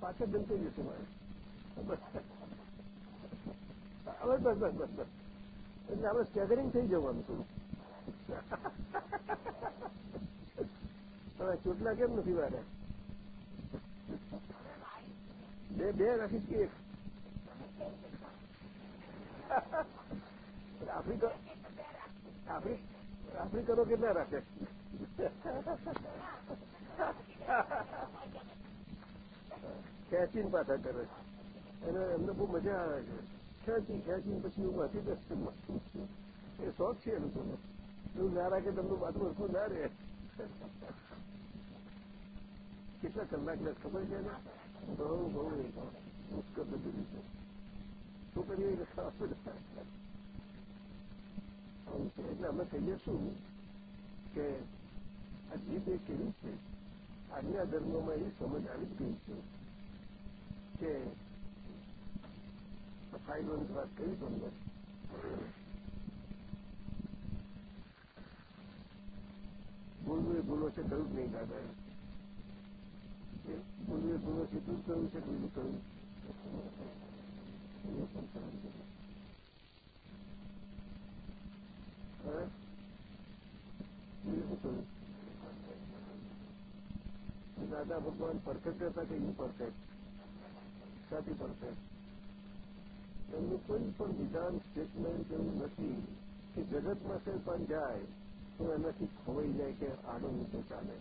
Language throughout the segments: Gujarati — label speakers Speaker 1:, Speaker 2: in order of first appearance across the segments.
Speaker 1: પાછળ બંધ જશે મારે બસ. બસ બસ બસ બસ. એટલે આપણે સ્ટેગરિંગ થઈ જવાનું થોડું હવે ચોટલા કેમ નથી વારે બે બે રાખી કે એક. આફ્રિકા, આફ્રિકનો કેટલા રાખે? ખેંચીને પાછા કરે છે અને એમને બહુ મજા આવે છે ખેંચી ખેંચીને પછી હું વાંચી દસ એ શોખ છે એ લોકોનો એવું ના રાખે તમને બાજુ હરખું ના રહે કેટલા કલાક લે ખબર છે ને બહુ બહુ મુશ્કેલ બધું રીતે શું કરીએ એટલે અમે કહીએ શું કે આ જીભ એ કેવી છે આજના ધર્મોમાં એ સમજ આવી ગઈ છે કે ફાઇલોની વાત કરી તમને બોલવું એ ભૂલો છે કહ્યું નહીં દાદા બોલવું એ ભૂલો છે તું કહ્યું છે બીજું કહ્યું દાદા ભગવાન પરફેક્ટ હતા કે ઇમ્પરફેક્ટ સાથી પરફેક્ટ એમનું કોઈ પણ વિધાન સ્ટેટમેન્ટ એવું નથી કે જગતમાં કંઈ પણ જાય તો એનાથી ખોવાઈ જાય કે આડો નીચે ચાલે.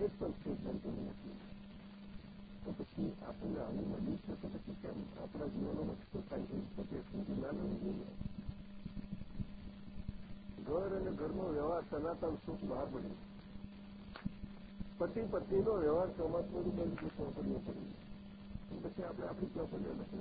Speaker 1: એક પણ સ્ટેટમેન્ટ એવું નથી. તો પછી આપણને આવું મળ્યું છે તો પછી કેમ? આપણા જીવનોમાં છે? પછી એટલું ના લેવું જોઈએ ઘર અને ઘરનો વ્યવહાર સનાતન સુખ બહાર પડ્યું પતિ પત્નીનો વ્યવહાર ચોમાસુ રૂપિયા પછી આપણે આપણી ચોપડીઓ નથી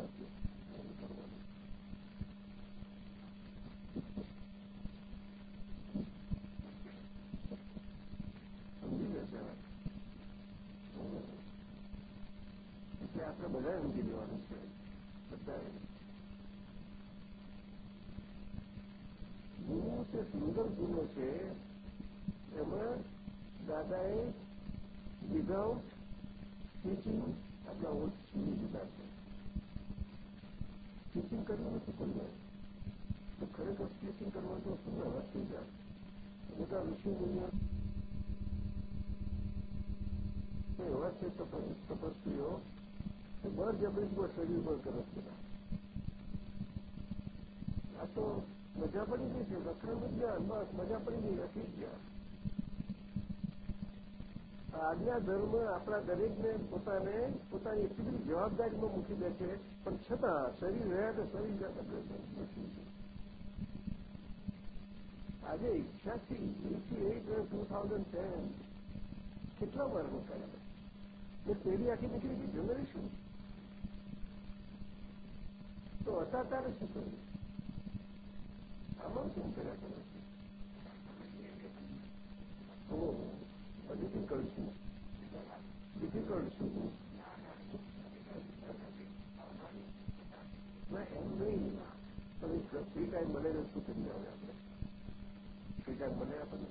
Speaker 1: આપણે બધા સમજી લેવાનું છે. બધા ગુરુ તે સુંદર ગુનો છે. એમાં દાદાએ વિધાઉટ ટીચિંગ આપણા ઓછ છોડી દીધા છે ટીચિંગ કર્યું નથી કોઈને તો ખરેખર ટીચિંગ કરવા તો શું વ્યવહાર થઈ જાય બધા ઋષિ મુનિઓ એવા છે તપસ્વીઓ કે બર જબરી શરીર પર કરે છે આ તો મજા પડી ગઈ છે વક્રમ જ્ઞાન બસ મજા પડી ગઈ નથી ગયા આજના ધર્મ આપણા દરેકને પોતાને પોતાની એટલી બધી જવાબદારીમાં મૂકી દે છે. પણ છતાં શરીર રહ્યા તો શરીર આજે ઈચ્છાથી eighty eight two thousand ten કેટલા વાર મુકાયા એ પેઢી આખી નીકળી ગઈ જનરેશન તો હતા તારે શું કર્યું આમાં શું કર્યા કરે ડિફિકલ્ટ છું ડિફિકલ્ટ છું ના એમ નહીં તમે ફ્રી ટાઈમ મળે ને શું થઈ જાય આપણે ફ્રી ટાઈમ મળે આપણને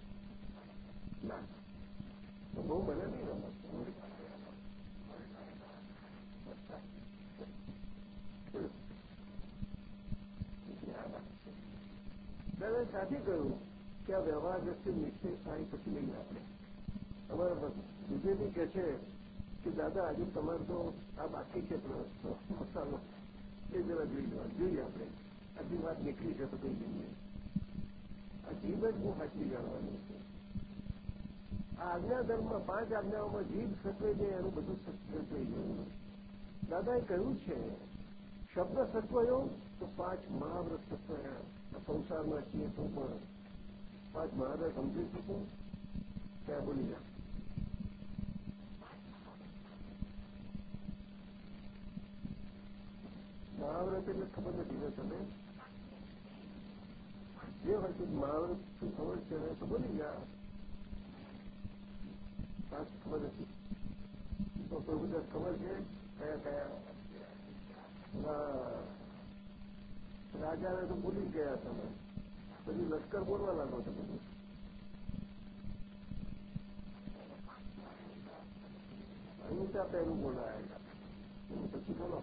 Speaker 1: ના તો બહુ મને નહીં રમત દાદા સાથે કહ્યું કે આ વ્યવહાર વ્યક્તિ નિશ્ચય થાય પછી લઈને આપણે. અમારા બીજેપી કહે છે કે દાદા, આજે તમારે તો આ બાકી છે મસાલો. એ જરા જોઈ લો જોઈએ આપણે. આટલી વાત નીકળી છે તો કઈ જઈએ આ જીભ જ બહુ સાચી જાણવાની છે. આ આજ્ઞા ધર્મમાં પાંચ આજ્ઞાઓમાં જીભ સત્વે જાય એનું બધું સચવાઈ ગયું દાદાએ કહ્યું છે, શબ્દ સત્વયો તો પાંચ મહાવ્રત સચવાયા સંસારમાં છીએ તો પણ પાંચ મહાવ્રત સમજી શકું? ત્યાં બોલી જા મહાવ્રત એટલે ખબર નથી તમે જે હોય તે મહાવ્રત શું ખબર છે તો બોલી ગયા. ખબર નથી. તો બધા ખબર છે? કયા કયા? રાજાને તો ભૂલી ગયા તમે. પછી લશ્કર બોલવા લાગો બધું અનિતા પહેલું બોલાયા પછી બોલો.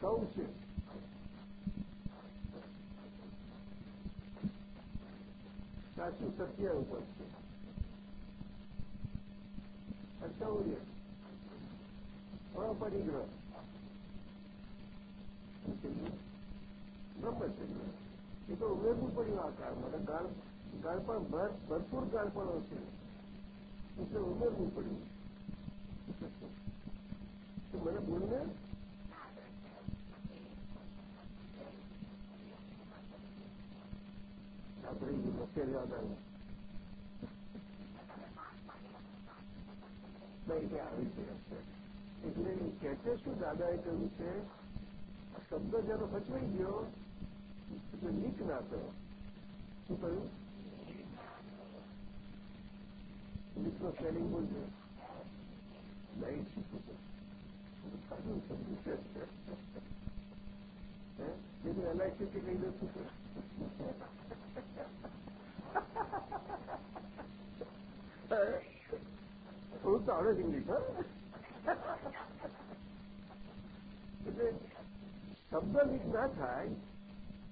Speaker 1: સૌ છે સાચું સત્ય ઉપર છે અસૌર્ય અપરિગ્રહ બ્રહ્મચર્ય એ તો ઉમેરવું પડ્યું આ કાળમાં ગાળ ગાળ પણ ભરપૂર ગાળપણો છે એટલે ઉમેરવું પડ્યું મને બોલને આવ્યું નહીં કે આવી છે એટલે કે છે શું દાદાએ કહ્યું છે આ શબ્દ જયારે સચવાઈ ગયો એટલે લીક ના થયો શું કહ્યું લીકનો સ્પેલિંગ બોલજો લાઈટ સારું સમજ્યું છે એટલે એલઆઈસી કહી દઉં છું થોડુંક તો આવડે જ ઇંગ્લિશ એટલે શબ્દ લીક ના થાય,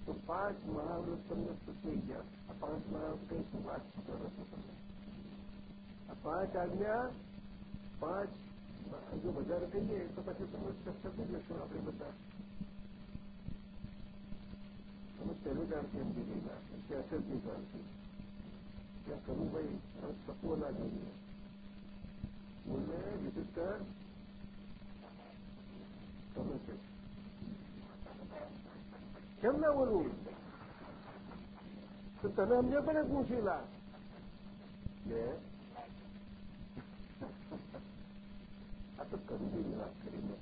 Speaker 1: તો પાંચ મહાવૃત તમને સૂચવી ગયા. આ પાંચ મહાવૃત કઈ શું વાત કરો છો આ પાંચ આજ્ઞા, પાંચ જો વધારે કહીએ તો પછી તમે સમજી જશો આપણે બધા. તમે પહેલું જાણથી સમજી ગયેલા કે અસરથી જાણથી ત્યાં કનુભાઈ તત્વો ના જોઈએ બોલને વિદ્યુત કર તમે છે કેમ ના બોલવું તો તને સમજે પડે પૂછી લા બે આ તો કનુભાઈની વાત કરીને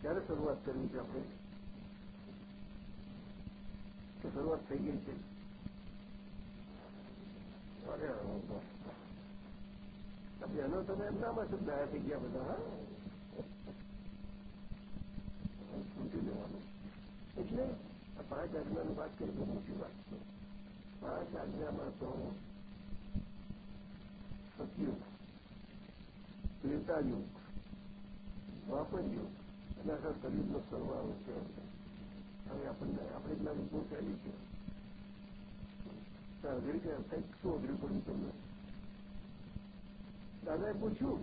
Speaker 1: ક્યારે શરૂઆત કરવી છે આપણે. કે શરૂઆત થઈ ગઈ છે. એનો તમે એમનામાં શું દયા થઈ ગયા બધા, હા? સમજી લેવાનું. એટલે પાંચ આજ્ઞાની વાત કરી, બહુ મોટી વાત પાંચ આજ્ઞામાં તો સતયુગ, ત્રેતાયુગ, દ્વાપરયુગ અને આખા શરીરનો સરવાળો છે. હવે આપણને આપણે જ્ઞાન પહોંચાડી છે. અઘરી કે કંઈક શું અઘરી પડ્યું તમને? દાદાએ પૂછ્યું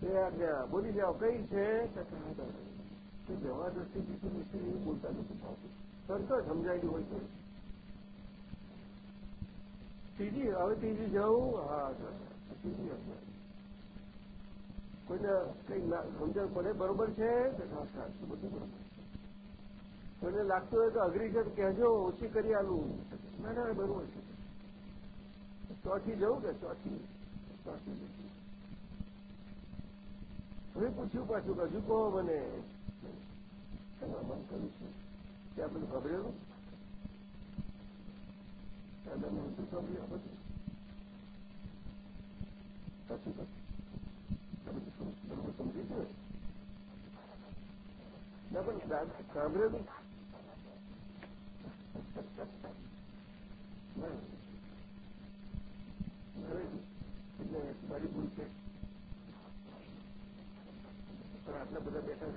Speaker 1: કે આજ્ઞા બોલી જાઓ, કઈ છે? કે વ્યવહાર દ્રષ્ટિ બીજું વિશે એવું બોલતા નથી ભાવતું તરત જ સમજાયેલું હોય તો ત્રીજી, હવે ત્રીજી જવું હા ત્રીજી હશે કોઈને કંઈક સમજણ પડે, બરોબર છે? સાચું બધું બરોબર કોઈને લાગતું હોય તો અઘરી છે કહેજો, ઓછી કરી આલું. ના ના, બરોબર છે. ચોથી જવું કે ચોથી? ચોથી હવે પૂછ્યું પાછું હજુ કહો મને. મન કર્યું છે? ત્યાં બધું બધું ત્યાં દાદાને બધું ખબર્યું બધું કશું છે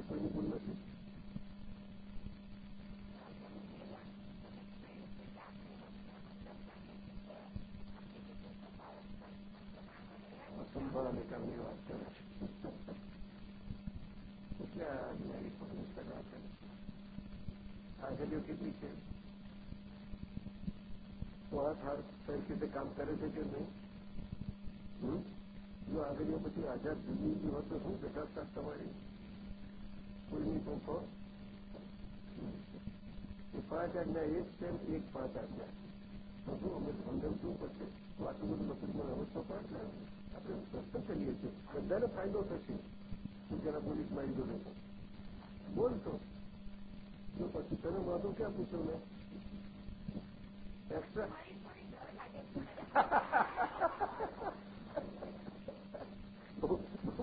Speaker 1: કોઈની ભૂલ નથી સંભાળા નિકાલની વાત કરે છે એટલે આ જ્ઞાની પુસ્તક આપે આગળીઓ કેટલી છે? તો આ થાર કઈ રીતે કામ કરે છે કે નહીં? જો આગળીઓ પછી આઝાદ જુદી જુદી હોત તો શું બેઠા તમારી? કોઈની પંપો પાંચ આજ્ઞા એક છે એક પાંચ આજ્ઞા. તો શું અમે સમજાવતું પડશે તો આટલું બધું મફતમાં અવસ્થા પાંચ આપણે સ્પષ્ટ કરીએ છીએ. બધાને ફાયદો થશે. હું જરા પોલીસ મારી જોડે બોલતો જો પછી તને વાંધો ક્યાં પૂછો મેં? એક્સ્ટ્રા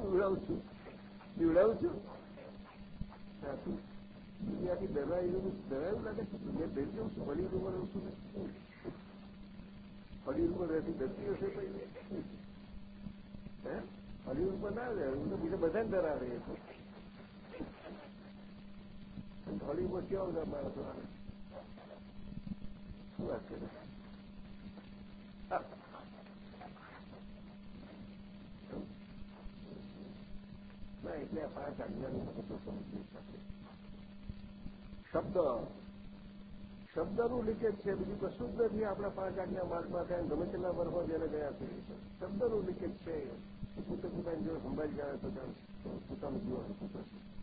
Speaker 1: ઉડાવું છું. બીવડાવું છું? સાચું દુનિયાથી ડરાય ડરાયું લાગે છે? દુનિયા ડરી જવું છું? વળી ઊભો રહું છું હોલિવૂડમાં રહેતી ડરતી હશે પછી હે? હોલિવૂડમાં ના રહે તો બીજા બધાને ડરાવે હોલિવૂડ કેવા બધા માણસો શું વાત કરે એટલે પાંચ આજ્ઞાનું શબ્દ. શબ્દનું લીકેજ છે, બીજું કશું જ નથી. આપણા પાંચ આજ્ઞા માર્ગમાં થાય ગમે તેટલા વર્ષો જયારે ગયા છે. શબ્દનું લીકેજ છે. પોતે પોતાની જીવન સંભાળી જાય તો પોતાનું જીવન થશે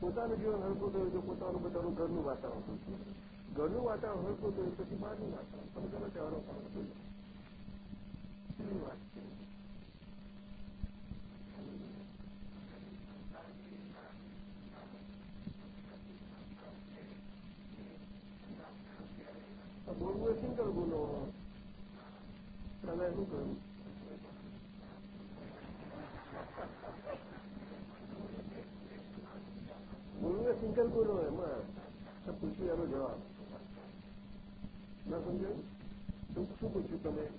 Speaker 1: પોતાનું જીવન હલકું થયું તો પોતાનું પોતાનું ઘરનું વાતાવરણ હલકું ઘરનું વાતાવરણ હલકું થયું પછી બહારનું વાતાવરણ. તમે ગમે પાડો એવી વાત છે. બોલવું એ સિંગલ બોલો? તમે શું કહ્યું બોલવું એ એમાં પૂછ્યું, એનો જવાબ. ના સમજાયું? શું પૂછ્યું તમે?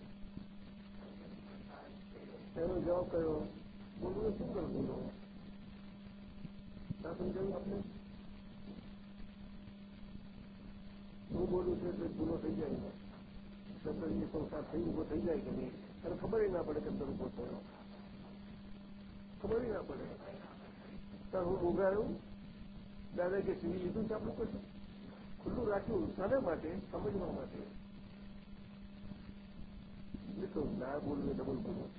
Speaker 1: એનો જવાબ કયો? બોલવું શું બોલો. ના સમજાયું આપણે હું બોલું છું એટલે ભૂલો થઈ જાય શબ્દ સંસ્થા થઈ ઊભો થઈ જાય કે નહીં? અને ખબર ના પડે કે અંદર ઊભો થયો ખબર ના પડે. તાર હું ઉગાડ્યું દાદા કે સીવી લીધું છે આપણું કશું? ખુલ્લું રાખ્યું શાના માટે, સમજવા માટે. એટલે ના બોલવું ડબલ બોલવું.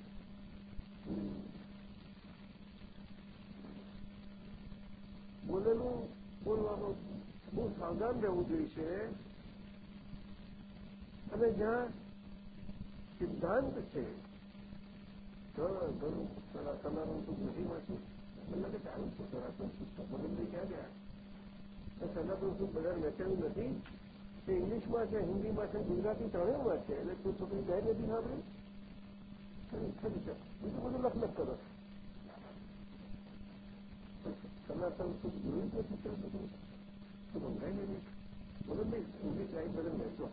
Speaker 1: બોલેલું બોલવાનું બહુ સાવધાન રહેવું જોઈશે. અને જ્યાં સિદ્ધાંત છે, ઘણું તમારું શું નથી વાંચ્યું એટલે કે ચાલુ છે સનાતન પુસ્તક મગનભાઈ ક્યાં ગયા? સનાતન શું બધા વેચાયું નથી. તે ઇંગ્લિશમાં છે, હિન્દીમાં છે, ગુજરાતી ત્રણેયમાં છે. એટલે તું છોકરી ગાય નથી સાંભળી. છે બીજું બધું લખલખ કરો. સનાતન સુખ જોયું જ નથી બધું તું મંગાઈ નહીં. બોલો નહીં ઇંગ્લિશ લાઈન બધા વહેંચો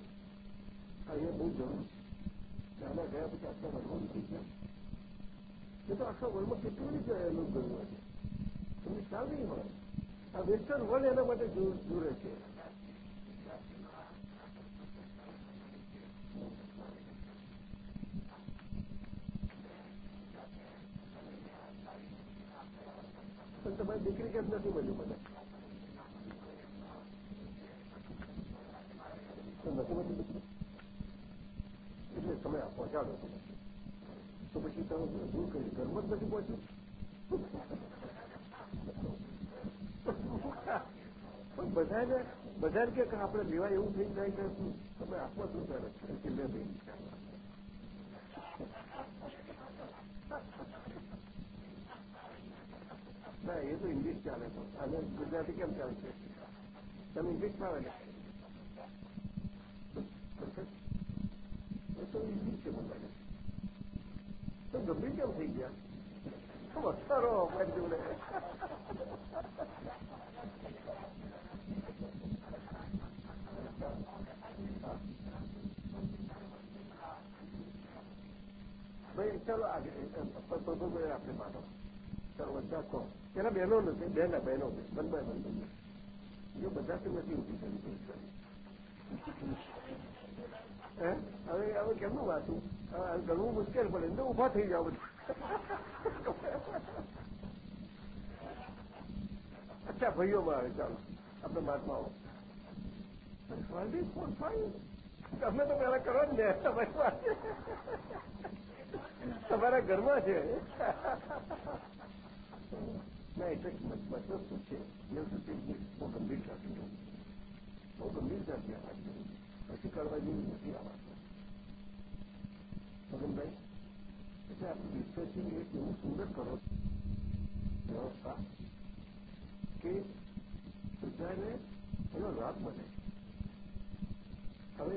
Speaker 1: અહીંયા બહુ જરૂર નાના ગયા પછી આટલા વર્ગો થઈ ગયા એ તો આખા વર્ગમાં કેટલું રીતે એનું ગયું હોય તમને ખ્યાલ નહીં હોય? આ વેસ્ટર્ન વર્લ્ડ એના માટે જોડે છે. પણ તમારી દીકરી કેમ નથી મળ્યું મને? નથી મળ્યું એટલે તમે પહોંચાડો તો પછી તમે દૂર કરી, ઘરમાં જ નથી પહોંચ્યું? પણ બધાને બધાને કે આપણે લેવાય એવું થઈ જાય કે તમે આપવા શું કરે કે લે ભાઈ ના, એ તો ઇંગ્લિશ ચાલે તો અને ગુજરાતી કેમ ચાલશે તમે ઇંગ્લિશ આવે ને તો ઇંગ્લિશ છે? બોલવાને તો ગંભીર કેમ થઈ ગયા? વસ્તારો અમારી જોડે. ચાલો આગળ આપણે માનો ચાલો બધા કહો એના બહેનો નથી બે ના બહેનો બંધ બંધ જો બધાથી નથી ઊભી કરી હે? હવે હવે કેમનું વાંચું ગણવું મુશ્કેલ પડે. તો ઊભા થઈ જાવ અચ્છા ભાઈઓમાં આવે ચાલો. આપણે મહાત્માઓ ફોર ફાઈવ તમે તો પેલા કરો જ ને. પાસે તમારા ઘરમાં છે? ના, એટલે મતલબ શું છે? જ્યાં સુધી બહુ ગંભીરતાથી જવું બહુ ગંભીરતાથી આ વાત પછી કરવા જેવી નથી આ વાત. મગનભાઈ એટલે આપણે ડિસ્કસિંગ એક એવું સુંદર કરો વ્યવસ્થા કે બધાને એનો લાભ મળે. હવે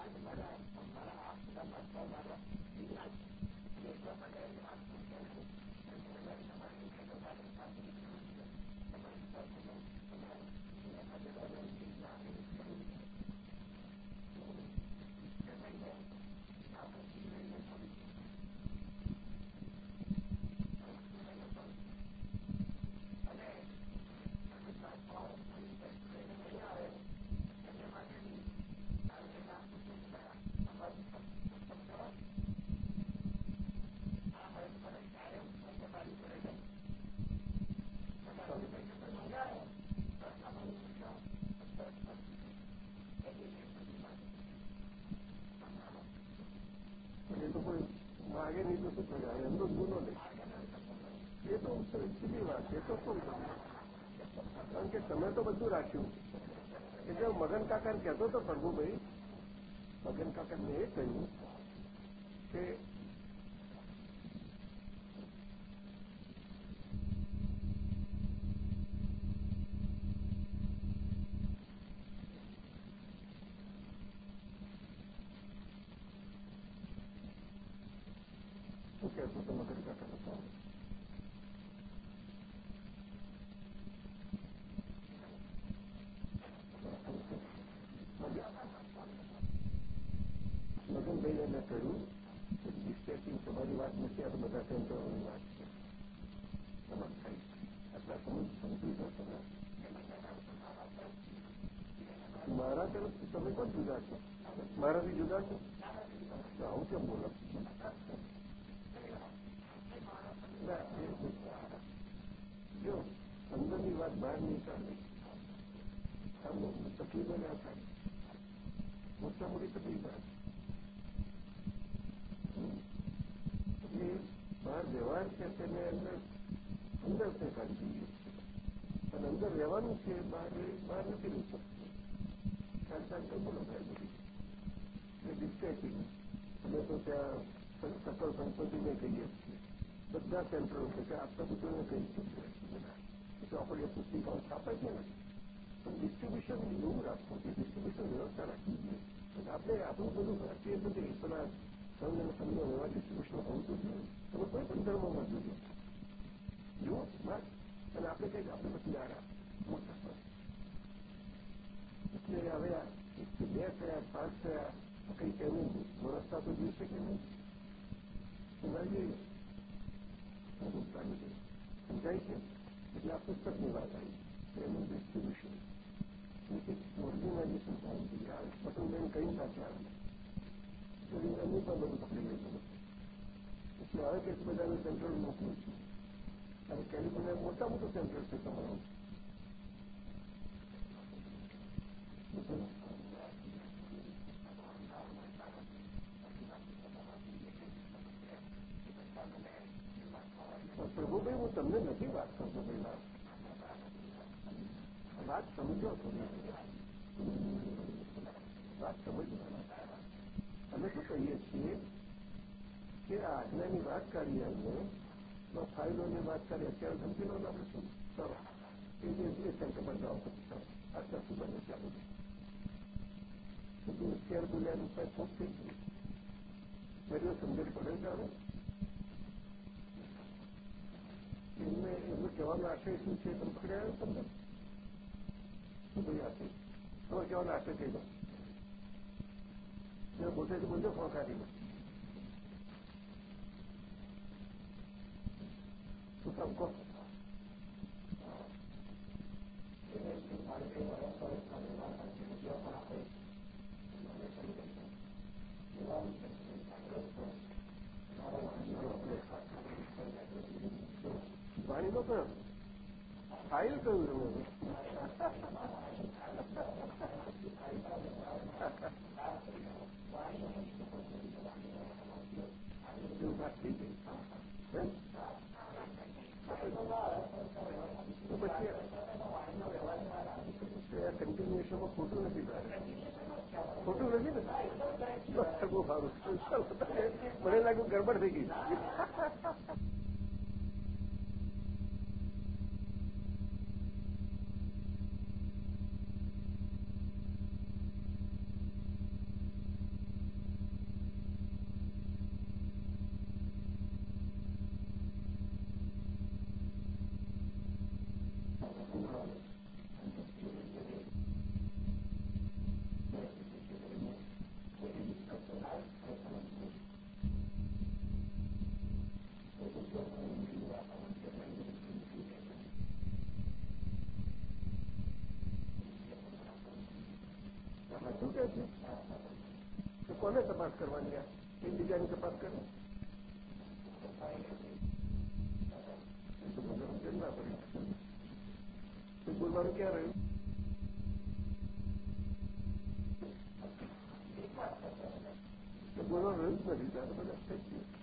Speaker 1: કહેતો હતો મગન મેં કહ્યું ડિસ્ટ્રેક્ટિંગ તમારી વાત નથી આ બધા સેન્ટરોની વાત છે સમજ થાય આટલા સમજ સમજી તમે મારા તરફથી તમે પણ જુદા છો? મારાથી જુદા છો? આવું કેમ બોલો? જો અંદરની વાત બહાર નીકળે કાઢે તકલીફો ના થાય મોટા મોટી તકલીફ એટલે બહાર વ્યવહાર છે તેને અંદર અંદર કાઢી દઈએ અને અંદર રહેવાનું છે બહાર બહાર નથી રહી શકતું ભાઈ બધી એટલે ડિસ્ટ્રેક્ટિંગ અમે તો ત્યાં સકલ સંપત્તિને કહીએ છીએ બધા સેન્ટરો છે કે આટલા બધું કંઈ તો આપણે પુસ્તિકાઓ છાપે છે ને? પણ ડિસ્ટ્રીબ્યુશન એવું રાખવું કે ડિસ્ટ્રીબ્યુશન વ્યવસ્થા રાખવી જોઈએ આપણે આપણું બધું ભારતીય બધી પેલા સંઘ અને સંઘનો એવા ડિસ્ટ્રીબ્યુશન હોવું જોઈએ તમે કોઈ પણ ધર્મમાં જોજો જુઓ, બસ. અને આપણે કંઈક આપણે પછી આરા મોટા એટલે હવે બે થયા, પાંચ થયા કંઈક એવું વ્યવસ્થા તો જોઈ શકે નહીં. જોઈએ સમજાય છે એટલે આ પુસ્તકની વાત આવી એનું ડિસ્ટ્રીબ્યુશન ઓરિજિનાલિટી થવું જોઈએ આવે પટુલબેન કઈ સાથે આવે એમની પણ બધું પકડી લેતું એટલે હવે કે બધાને સેન્ટ્રલ મોકલું છું અને કેલિફોર્નિયા મોટા મોટું સેન્ટર છે તમારું પ્રભુભાઈ હું તમને નથી વાત કરતો ભાઈ વાત સમજો વાત સમજો. અમે શું કહીએ છીએ કે આ આજ્ઞાની વાત કરીએ અમે તો ફાઇલોની વાત કરીએ અત્યારે લો આપણે શું? ચલો. એ જે સેન્ટર પર જવા ચલો. અત્યાર શું બને બધું? અત્યાર બોલ્યાનું કઈ ખોટ થઈ ગયું. મેળ્યો સમજણ પડે જાણે એમનું કહેવાનો આશય શું છે તમે પકડ્યા તમને શું ભાઈ આશય તમે કહેવાનો આશય દો મેં પોતે જ બોલજો કાઢી શું કામ કહો પાણીનો કયો ફાઇલ કયું તમે એવું વાત થઈ ગઈ તો પછી કન્ટિન્યુએશનમાં ખોટું નથી ખોટું નથી ને બહુ સારું મને લાગ્યું ગડબડ થઈ ગઈ શું કે છે તો કોને તપાસ કરવાની આ એકબીજાની તપાસ કરે ના પડી બોલવાનું ક્યાં રહ્યું નથી બધા થઈ ગયું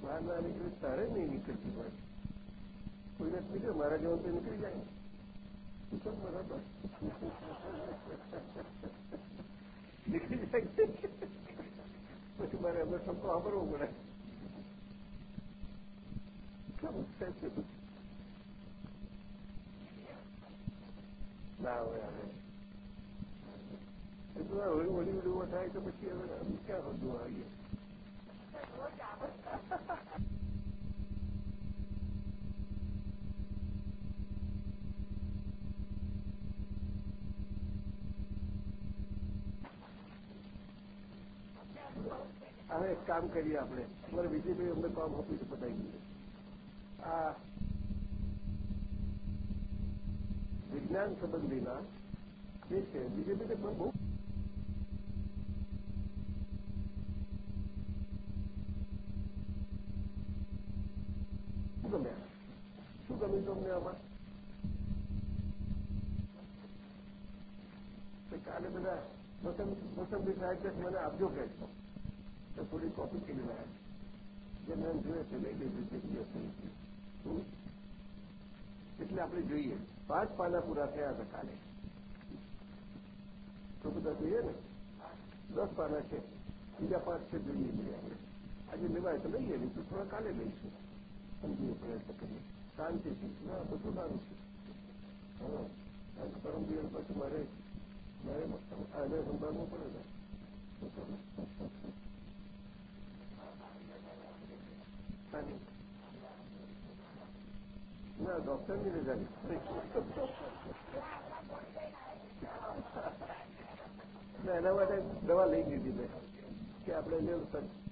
Speaker 1: બહાર ના નીકળે તારે નહીં નીકળતી હોય કોઈને નીકળે મારા જવાનું તો નીકળી જાય બરાબર નીકળી જાય મારે એમને શબ્દો વાપરવો પડે. ના હોય હવે. તો વળી વળી વળી થાય તો પછી હવે ક્યાં બધું આવીએ. હવે એક કામ કરીએ આપણે. અમારે બીજેપી અમને કામ આપી છે, બતાવી આ વિજ્ઞાન સંબંધીના જે છે બીજેપીને પણ બહુ ગમ્યા. શું તમને આમાં? કાલે બધા મોસંબી સાહેબ મને આપજો કે. તો થોડી કોપી કરી રહ્યા જે મેં જોઈએ છે લઈ લીધું છે એટલે આપણે જોઈએ પાંચ પાના પૂરા થયા હતા કાલે તો બધા જોઈએ ને દસ પાના છે બીજા પાંચ છે જોઈએ છીએ આપણે આજે લેવાય તો લઈએ નહીં તો થોડા કાલે લઈશું સમજીએ પ્રયત્ન કરીએ શાંતિથી ના બધું સારું છે હા પરમ દિવસ પછી મારે મારે આને સંભાળવું પડે ને ના ડોક્ટરની રજા ના એના માટે દવા લઈ લીધી મેં કે આપણે જે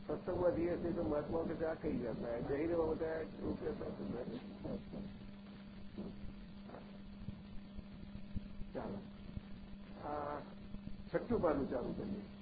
Speaker 1: સત્સંગમાં જઈએ છીએ તો મહાત્મા વખતે આ કહી જતા જઈ રહેવા બધા એવું ચાલો. આ છઠ્ઠું પાનું ચાલુ કરીએ.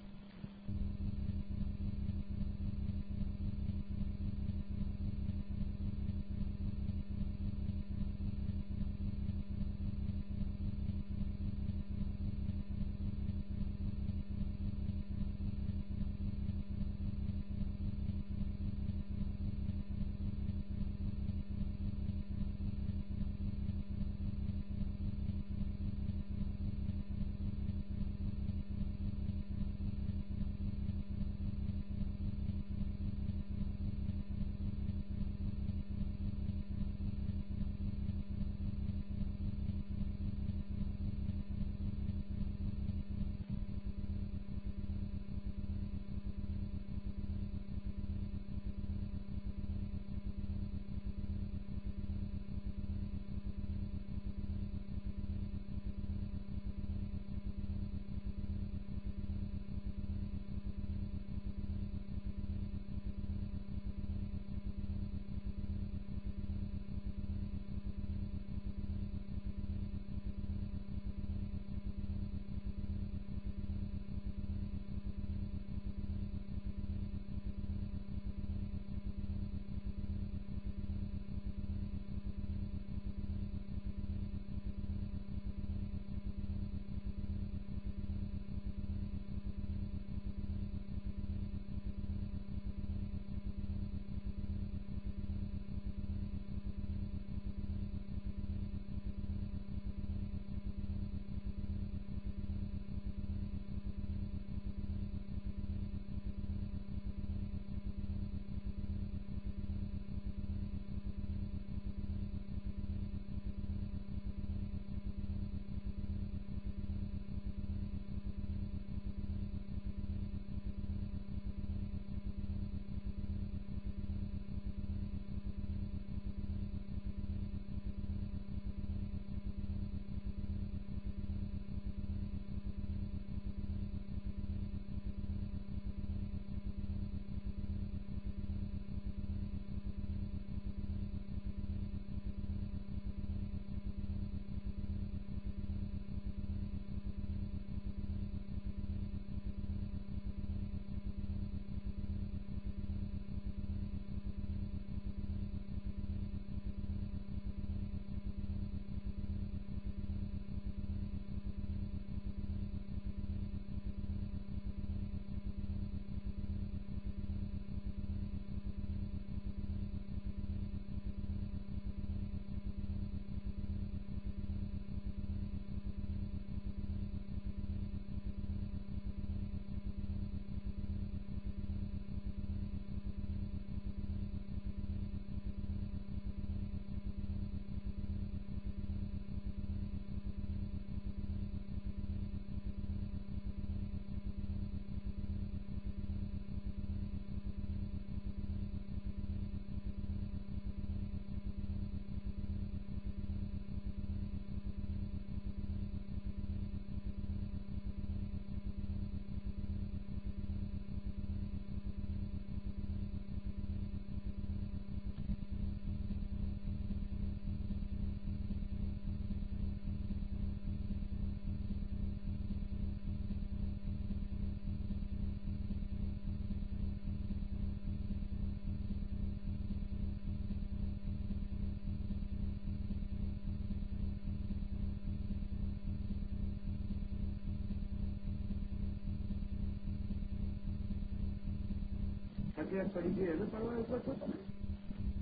Speaker 1: ક્યાંક પડી ગઈ એને પડવા ઉપર છો તમે.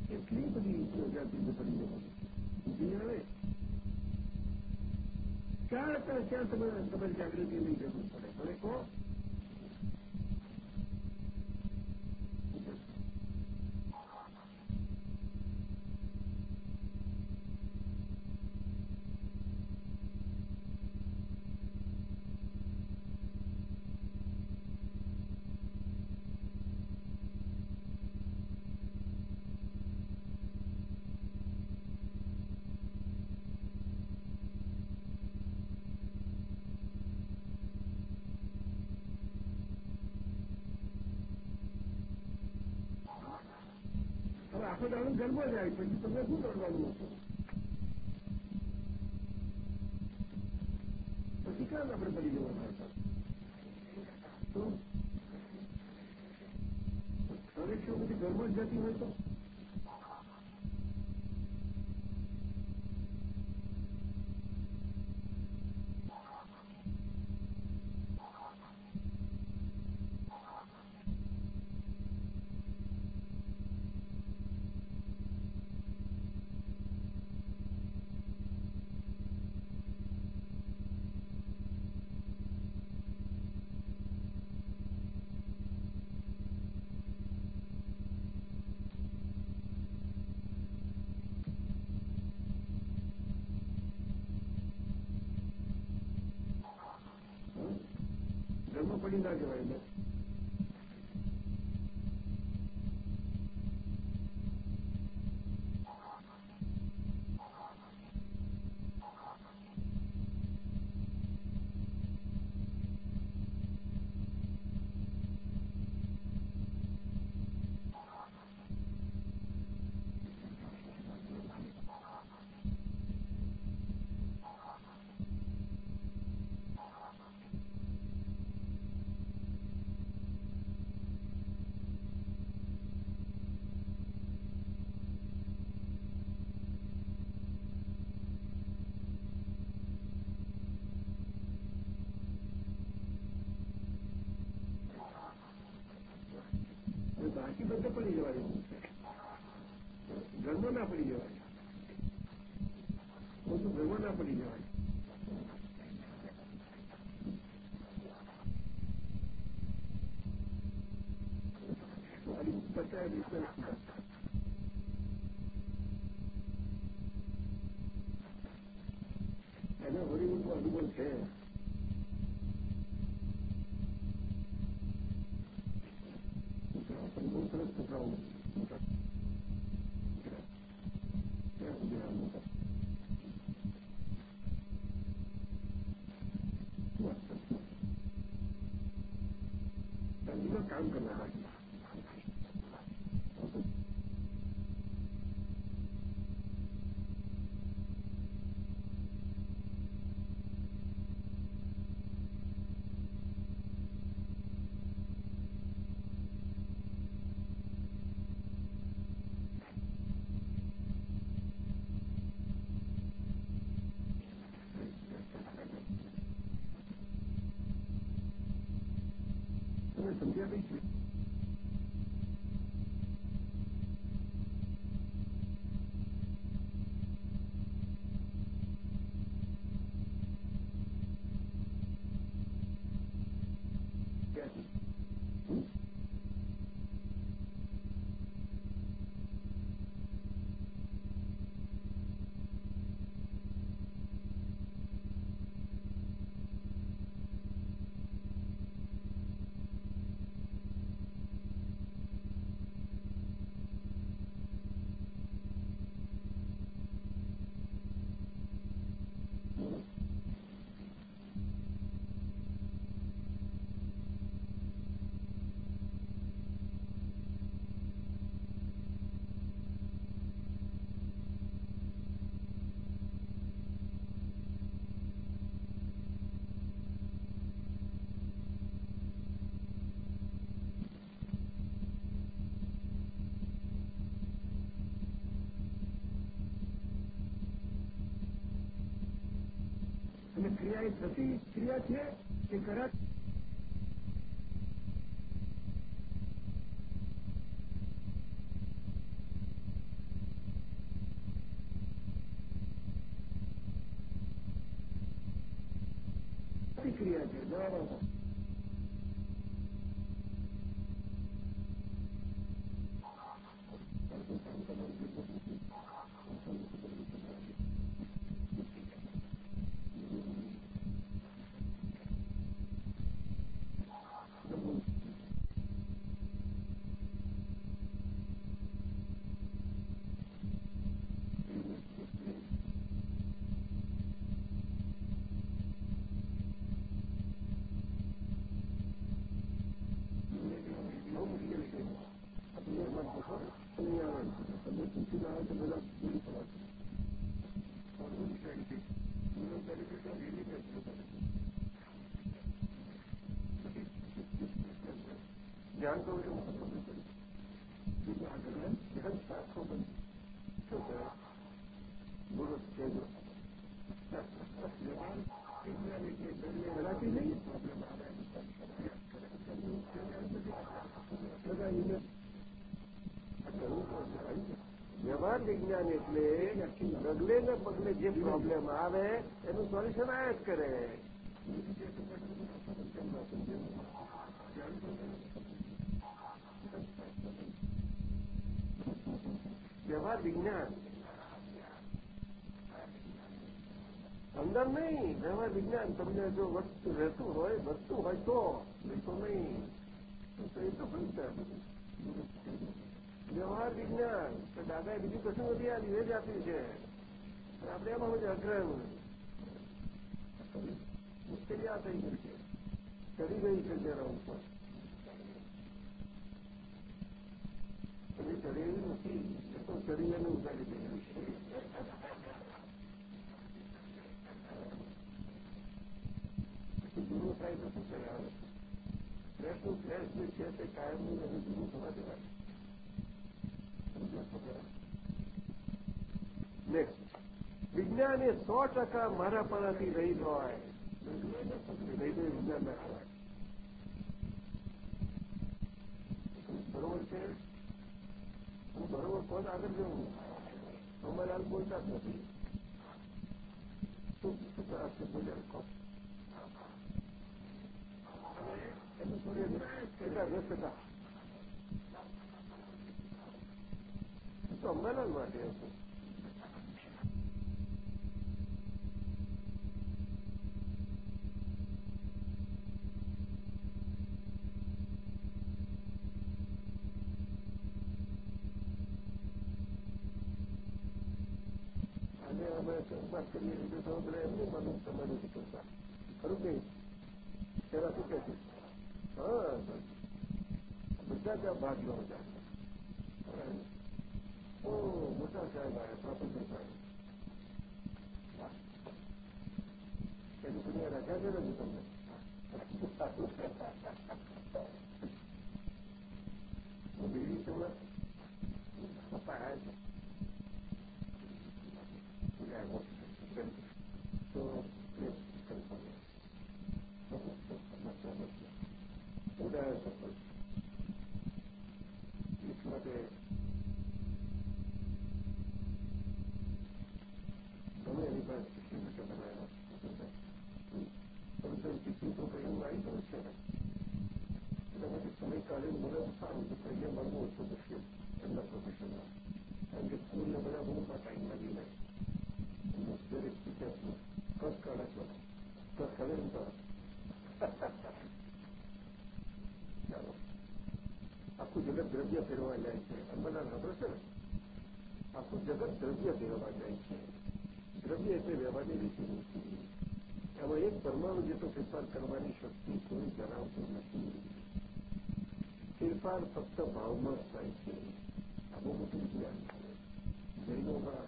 Speaker 1: કેટલી બધી પ્રજાતિ પડી જવાની બુદ્ધિ આવે ક્યાં ક્યાં તમે તમારી જાગૃતિની જરૂર દાડો ઘરમાં જાય પછી તમને શું કરવાનું હશે? પછી ક્યાં આપણે પડી જવાના હતા? તો પરીક્ષા બધી ઘરમાં જ જતી હોય તો? મારી પચાસ રૂપિયા એને હોલીવુડનો અનુભવ છે પણ બહુ સરસ છોકરાઓ ત્યાં સુધી આ મોટા સંગીતમાં કામ કરવા બાકી ક્રિયા એ થતી ક્રિયા છે કે કરા titulares de verdad. વિજ્ઞાન એટલે ડગલે ને પગલે જે પ્રોબ્લેમ આવે એનું સોલ્યુશન આ જ કરે વ્યવહાર વિજ્ઞાન અંદર નહીં વ્યવહાર વિજ્ઞાન તમને જો વસ્તુ રહેતું હોય વસ્તુ હોય તો તો નહીં તો એ તો ભણતર વ્યવહાર વિજ્ઞાન. તો દાદાએ બીજું કશું નથી આ જ આપ્યું છે. આપણે એમાં બધું અગ્રહ મુશ્કેલી આ થઈ ગઈ છે. ચડી ગઈ છે જરા ઉપર. ચડી ચડેલી નથી. તો ચડીને ઉતારી દેવી છે ગુરુ સાહેબ શું આવે ફ્લેશનું ફ્લેશ જે છે તે કાયમનું નથી ગુરુ થવા દેવાય નેક્સ્ટ વિજ્ઞાન એ સો ટકા મારાપણાથી રહીત હોય રહીત વિજ્ઞાન ના કહેવાય બરોબર છે? હું બરોબર કોણ આગળ જવું અમારે બોલતા જ નથી. શું શું કરાશે બોલ્યા કહો એનું સૂર્ય કેટલા દસ અંબાલાલ માટે હતું. અને અમે વાત કરીએ એટલે તો બધા એમની મદદ તમે નથી કરતા ખરું કે પેલા શું કે છે. હા બધા ત્યાં ભાગ લો હતા ઓ મોટા સાહેબ આવ્યા પ્રોફેસર સાહેબ એની દુનિયા રજા છે નથી તમને બીજી તમે પપ્પા આવ્યા છે તો ઉદાહરણ સફળ માટે તમે એની પાસે શીખી માટે બનાવ્યા પરંતુ શીખી તો કઈ એવું આવી ગયું છે એટલે પછી સમય કાઢીને મને સારું તો કહીએ મળવું ઓછું થશે એમના પ્રોફેશનમાં કારણ કે સ્કૂલને બધા બહુ ટાઈમ લાગી જાય દરેક ટીચર કસ કાઢે છે કસ કાઢે ને તો ચાલો આખું જગત દ્રવ્ય ફેરવા જાય છે અંબરના ખબર છે ને આખું જગત દ્રવ્ય ફેરવા જાય છે દ્રવ્ય એટલે વ્યવહારની રીતિ નથી એમાં એક પરમાણુ જેટલો ફેરફાર કરવાની શક્તિ કોઈ ધરાવતું નથી. ફેરફાર ફક્ત ભાવમાં જ થાય છે. આ બહુ મોટું જ્ઞાન છે. જૈનોમાં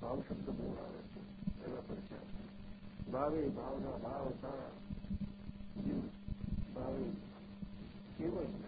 Speaker 1: ભાવ શબ્દ બહુ આવે છે. એના પર છે. ભાવે ભાવના, ભાવ સારા. જીવ ભાવે. કેવળ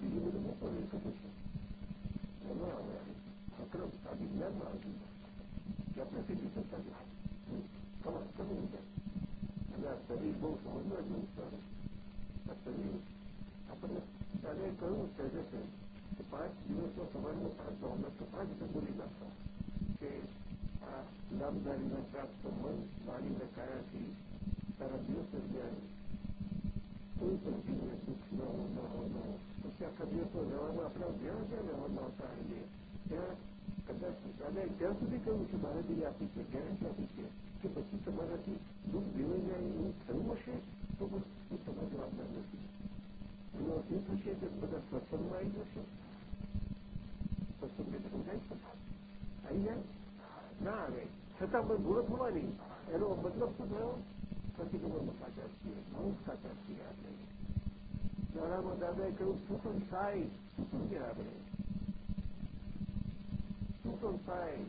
Speaker 1: કહ્યું ને હું હોશિયાર છે પણ જરાક અહીંયા આ પાંચ આજ્ઞાની હોશિયાર બીજું બધું એ કશું છે એમાં આવે અક્રમ આ વિજ્ઞાનમાં આવતું કે આપણે કેટલી શકતા કમર કમી જાય અને આ શરીર બહુ સમજવા જેવું સારું આ શરીર આપણને ત્યારે કહ્યું છે કે પાંચ દિવસો સવારમાં પાંચ તો પાંચ રીતે બોલી નાખતા કે આ લાભદારીના પ્રાપ્ત મન વાણીને કાયાથી તારા દિવસ દરમિયાન કોઈ પણ જીવને સુખ ન હોવાનો પછી આખા દિવસો રહેવાનું આપણા જ્યાં જ્યાં રહેવાનું આવતા આવીએ? ત્યાં કદાચ દાદાએ ત્યાં સુધી કહ્યું છે મહારાજીએ આપી છે ગેરંટી આપી છે કે પછી તમારાથી દુઃખ દેવાઈ જાય એવું થયું હશે? તો બસ એ તમારે જવાબદાર નથી એનો એ થશે કે બધા સત્સંગમાં આવી જશે. સત્સંગ સમજાય છે આવી જાય? ના આવે. છતાં પણ ભૂલો થવાની. એનો મતલબ શું થયો? ખબર સાચા છીએ બહુ સાચા છીએ આપણે દાદામાં દાદાએ કહ્યું સુકન સાઈ શું કે આપણે સુકન સાઈ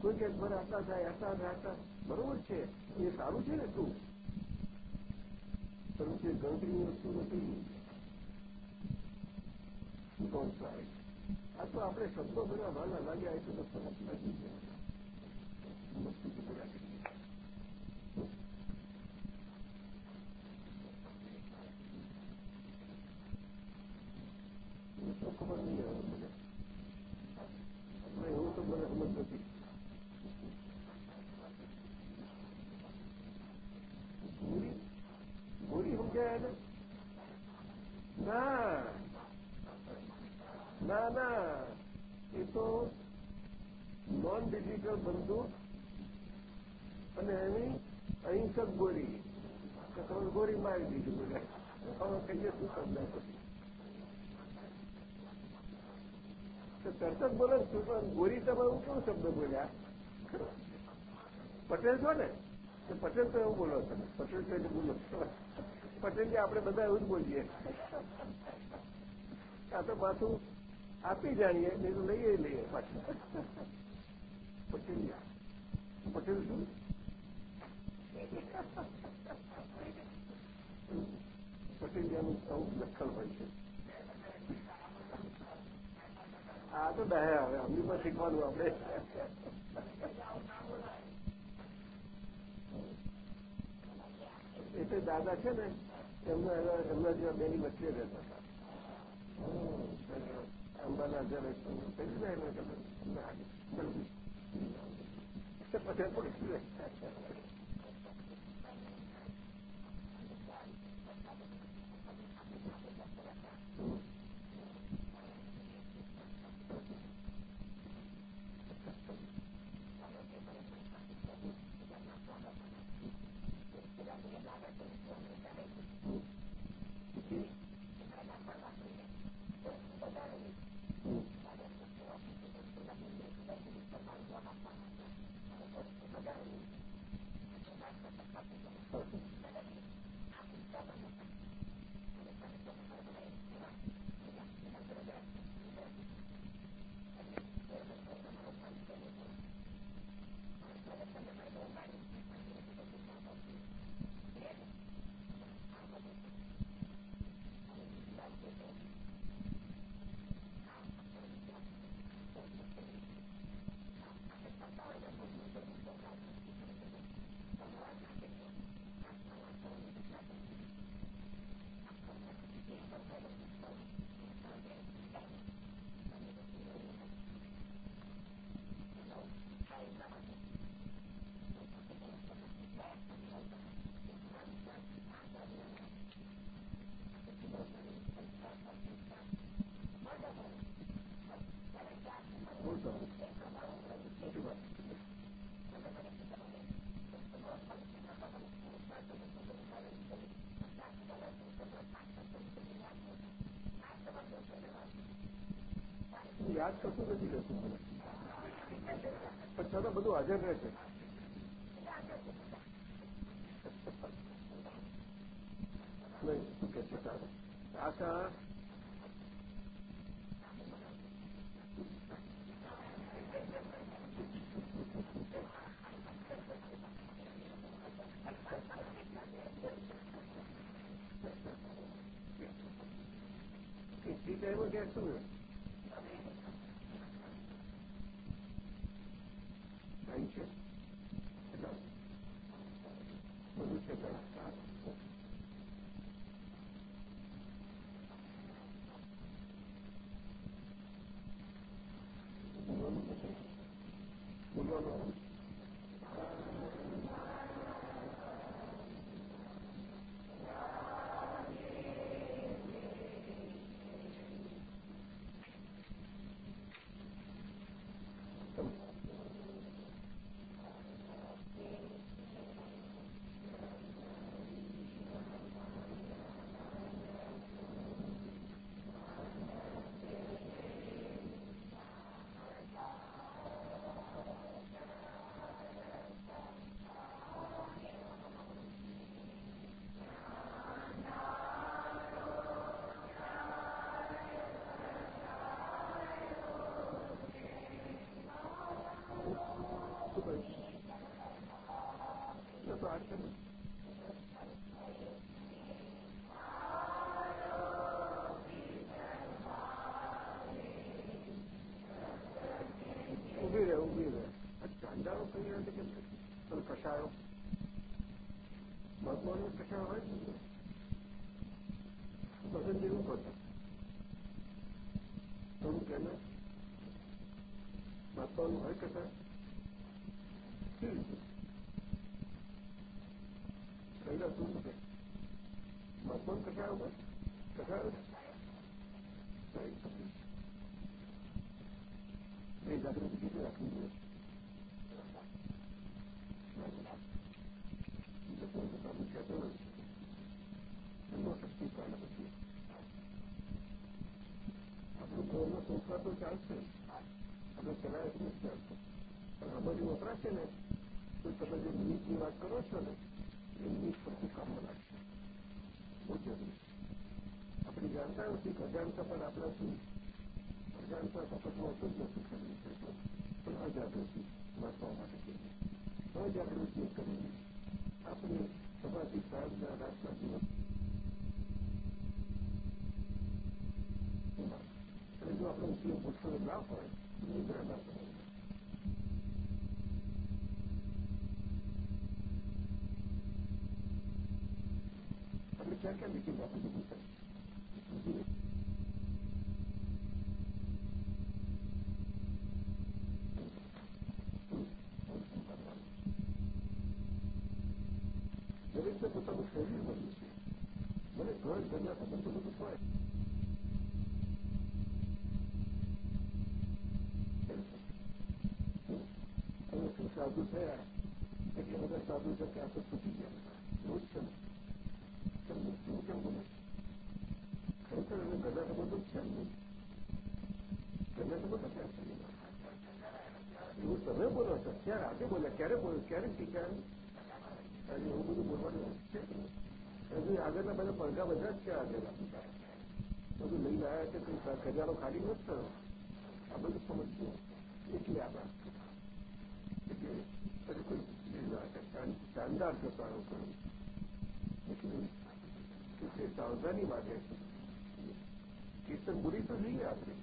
Speaker 1: કોઈ કે મને આટલા થાય આટલા થાય આટલા બરોબર છે. એ સારું છે ને તું? પરંતુ એ ગણતરીની વસ્તુ નથી. સુકન સાઈ આ તો આપણે શબ્દો બધા વાલા લાગ્યા, એ તો સમજ લાગી ગયા વસ્તુ બધા તો ખબર નહીં એવું તો મને નથી સમજાય ને ના એ તો નોન ડિજિટલ બંદૂક અને એની અહિંસક ગોળી ગોળી મારી દીધી બધા કહીએ શું શબ્દ પછી તરત જ બોલે ગોરી તમે હું કેવું શબ્દ બોલ્યા? પટેલ છો ને? પટેલ તો એવું બોલો તમે. પટેલ તો એટલે બોલો. પટેલ કે આપણે બધા એવું જ બોલીએ. આ તો પાછું આપી જાણીએ, નહીં તો લઈએ લઈએ પાછું. પટેલ પટેલ શું? પટેલિયાનું અમુક લખણ હોય છે. આ તો દયા હવે અમી પણ શીખવાનું આપણે એટલે દાદા છે ને એમના એમના જેવા બેની વચ્ચે રહેતા હતા અંબાના જયારે કહી જાય ને પટેલ પડી Baba devresin. कैसे कर आशा ठीक है वो कैसे हुए for the area of the district for the Cheshire. What, what is Cheshire Race? પછી આપણું ઘરનો તો ચાલશે આપણે ચલાવે છે પણ આ બધું વપરાશે ને તો તમે જે નિમિત્તની વાત કરો છો ને એ નિમિત્ત પરથી કામમાં લાગશે બહુ જરૂરી આપણે જાણતા નથી અજાણતા પણ આપણાથી અજાણતા સપટમાં ઓછું જ નથી કરવી છે પણ અજાગૃતિ વાંચવા માટે કહીએ અજાગૃતિ કરીને આપણે સભાથી સાંજના રાતના અને જો આપણો ઉપયોગ પુષ્કળ ના હોય નિદ્રા ના પડે આપણે ક્યાં ક્યાં મીટિંગ આપી દીધી છે દરેકને પોતાનું શરીર બન્યું છે મને ઘર ઘરના સંબંધો બધું હોય હવે બધા સાધુ છે ત્યાં તો છૂટી ગયા એવું જ છે ને કેમ શું કેમ બોલે ખરેખર હવે ઘરના સંબંધો જ છે ને ઘરના સંબંધો ક્યાં છે એવું તમે બોલો છો ક્યારે આજે બોલ્યા ક્યારે બોલ્યો ક્યારે ટીકા આજે એવું બધું બોલવાનું છે હજુ આગળના બધા પડઘા બધા જ છે આગળના બધું લઈને આવ્યા છે કંઈ ખજાનો નથી આ બધું સમજજો એટલે આ એટલે હજુ કોઈ શાનદાર ઘટાડો કર્યો એટલે એટલે સાવધાની માટે કીર્તન બુરી તો નહીં આપણે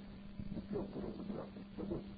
Speaker 1: ઉપયોગ કરો, બધું આપણે બધું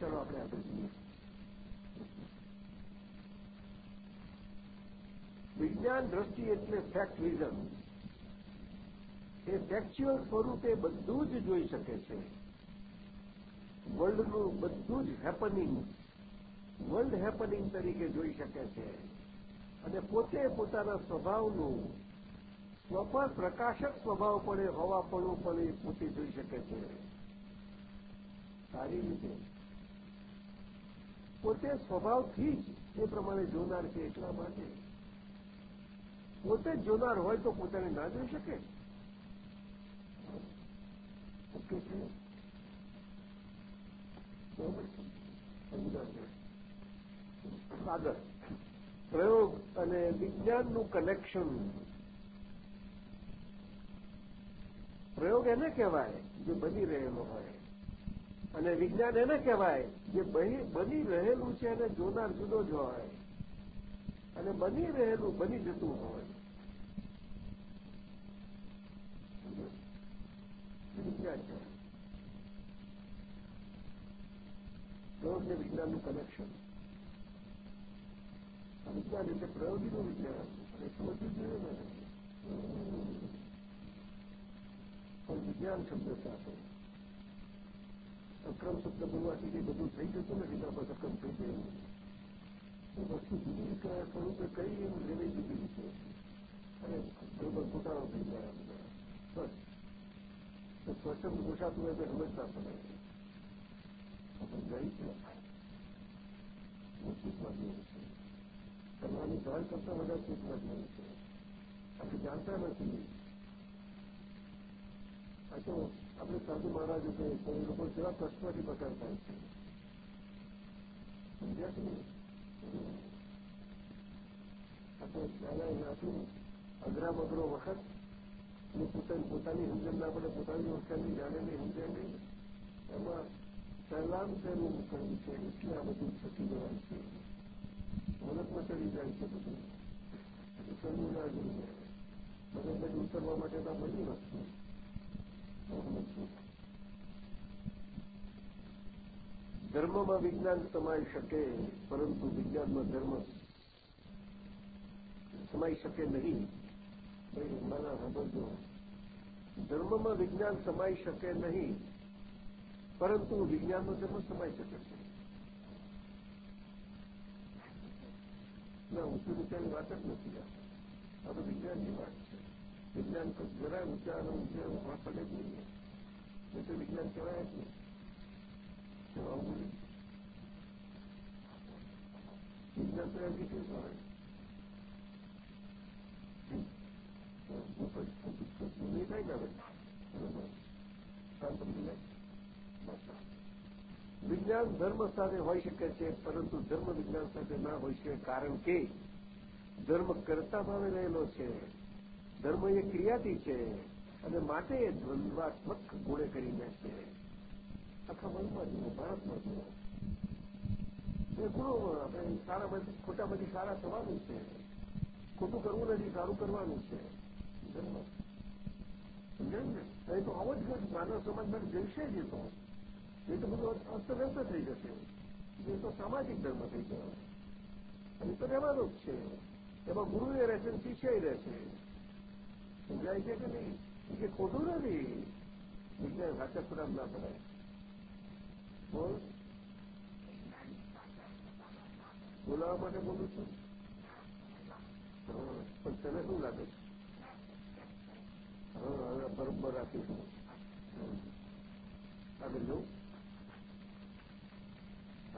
Speaker 1: ચલો આપણે આગળ વિજ્ઞાન દ્રષ્ટિ એટલે ફેક્ટ વિઝન એ ફેક્ચ્યુઅલ સ્વરૂપે બધું જ જોઈ શકે છે. વર્લ્ડનું બધું જ હેપનિંગ વર્લ્ડ હેપનિંગ તરીકે જોઈ શકે છે. અને પોતે પોતાના સ્વભાવનું સ્વપર પ્રકાશક સ્વભાવ પડે હોવા પણ એ પોતે જોઈ શકે છે. સારી રીતે. પોતે સ્વભાવથી જ એ પ્રમાણે જોનાર છે એટલા માટે. પોતે જોનાર હોય તો પોતાને ના જોઈ શકે. ઓકે છે. આગળ પ્રયોગ અને વિજ્ઞાનનું કનેક્શન પ્રયોગ એને કહેવાય જે બની રહેલો હોય. અને વિજ્ઞાન એને કહેવાય જે બની રહેલું છે અને જોનાર જુદો જ હોય. અને બની રહેલું, બની જતું હોય. વિજ્ઞાન કહેવાય પ્રયોગ ને વિજ્ઞાનનું કનેક્શન વિજ્ઞાન એટલે પ્રયોગીનું વિજ્ઞાન અને સમજવું જોઈએ ને પણ વિજ્ઞાન શબ્દ સાથે અક્રમ શબ્દ બોલવાથી જે બધું થઈ જતું નથી તો બસ અક્રમ થઈ ગયું વસ્તુ જુદી સ્વરૂપે કઈ એવું લેવી જુદી છે અને બરોબર પોતાનો થઈ ગયા બસ સ્વચ્છ ઘોષાતું હોય તો સમજતા પડે ગઈ છે ચૂકવા જેવું છે કરવાની સવાલ કરતા બધા ચૂકવા જેવું છે આપણે જાણતા નથી આ તો આપણે સાધુ મહારાજો કહે તો એ લોકો કેવા પ્રશ્નથી પસાર થાય છે સમજ્યા કે નહીં આ તો દાદા આટલું અઘરા મગરો વખત પોતાની પોતાની સમજણ ના પડે પોતાની ઓળખાણની જાણે નહીં સમજે નહીં એમાં સહેલામ સહેલું કરવું છે, એટલે આ બધું થતી જવાય છે. મદદમાં ચડી જાય છે બધું. સહેલું ના જોઈએ મદદ ઉતરવા માટે તો બની વસ્તુ ધર્મમાં વિજ્ઞાન સમાઈ શકે, પરંતુ વિજ્ઞાનમાં ધર્મ સમાઈ શકે નહીં. મારા સમજો ધર્મમાં વિજ્ઞાન સમાઈ શકે નહીં. પરંતુ વિજ્ઞાનનો ધર્મ સમાઈ શકે છે ના, ઊંચી નીચાની વાત જ નથી આ. તો વિજ્ઞાનની વાત છે. વિજ્ઞાન તો જરાય ઊંચા અને ઊંચા પડે જ નહીં. એ તો વિજ્ઞાન કહેવાય જ નહીં. કહેવાવું બોલે. વિજ્ઞાન તો એજ્યુકેશન કહેવાય નહીં થાય ને હવે. શાંત વિજ્ઞાન ધર્મ સાથે હોઈ શકે છે, પરંતુ ધર્મ વિજ્ઞાન સાથે ના હોઈ શકે કારણ કે ધર્મ કરતામાં રહેલો છે. ધર્મ એ ક્રિયાથી છે અને માટે દ્વંદ્વાત્મક ગુણે કરીને છે આખા મનમાં જુઓ, ભારતમાં જુઓ. એ ગુણો આપણે સારામાંથી, ખોટામાંથી સારા થવાનું છે. ખોટું કરવું નથી, સારું કરવાનું છે. ધર્મ. સમજાય ને? તો આવો જ માનવ સમાજમાં જઈશે જ એ તો. એ તો બધું અસ્તવ્યસ્ત થઈ જશે. એ તો સામાજિક ધર્મ થઈ ગયો. એ તો રહેવાનો જ છે. એમાં ગુરુએ રહેશે શિષ્ય રહેશે સમજાય છે કે નહીં? કે ખોટું નથી. વિજ્ઞાન સાચા ખોરાક ના પડાય બોલ. બોલાવવા માટે બોલું છું. પણ તને શું લાગે છે? હા, હવે બરોબર રાખીશું. આગળ જવું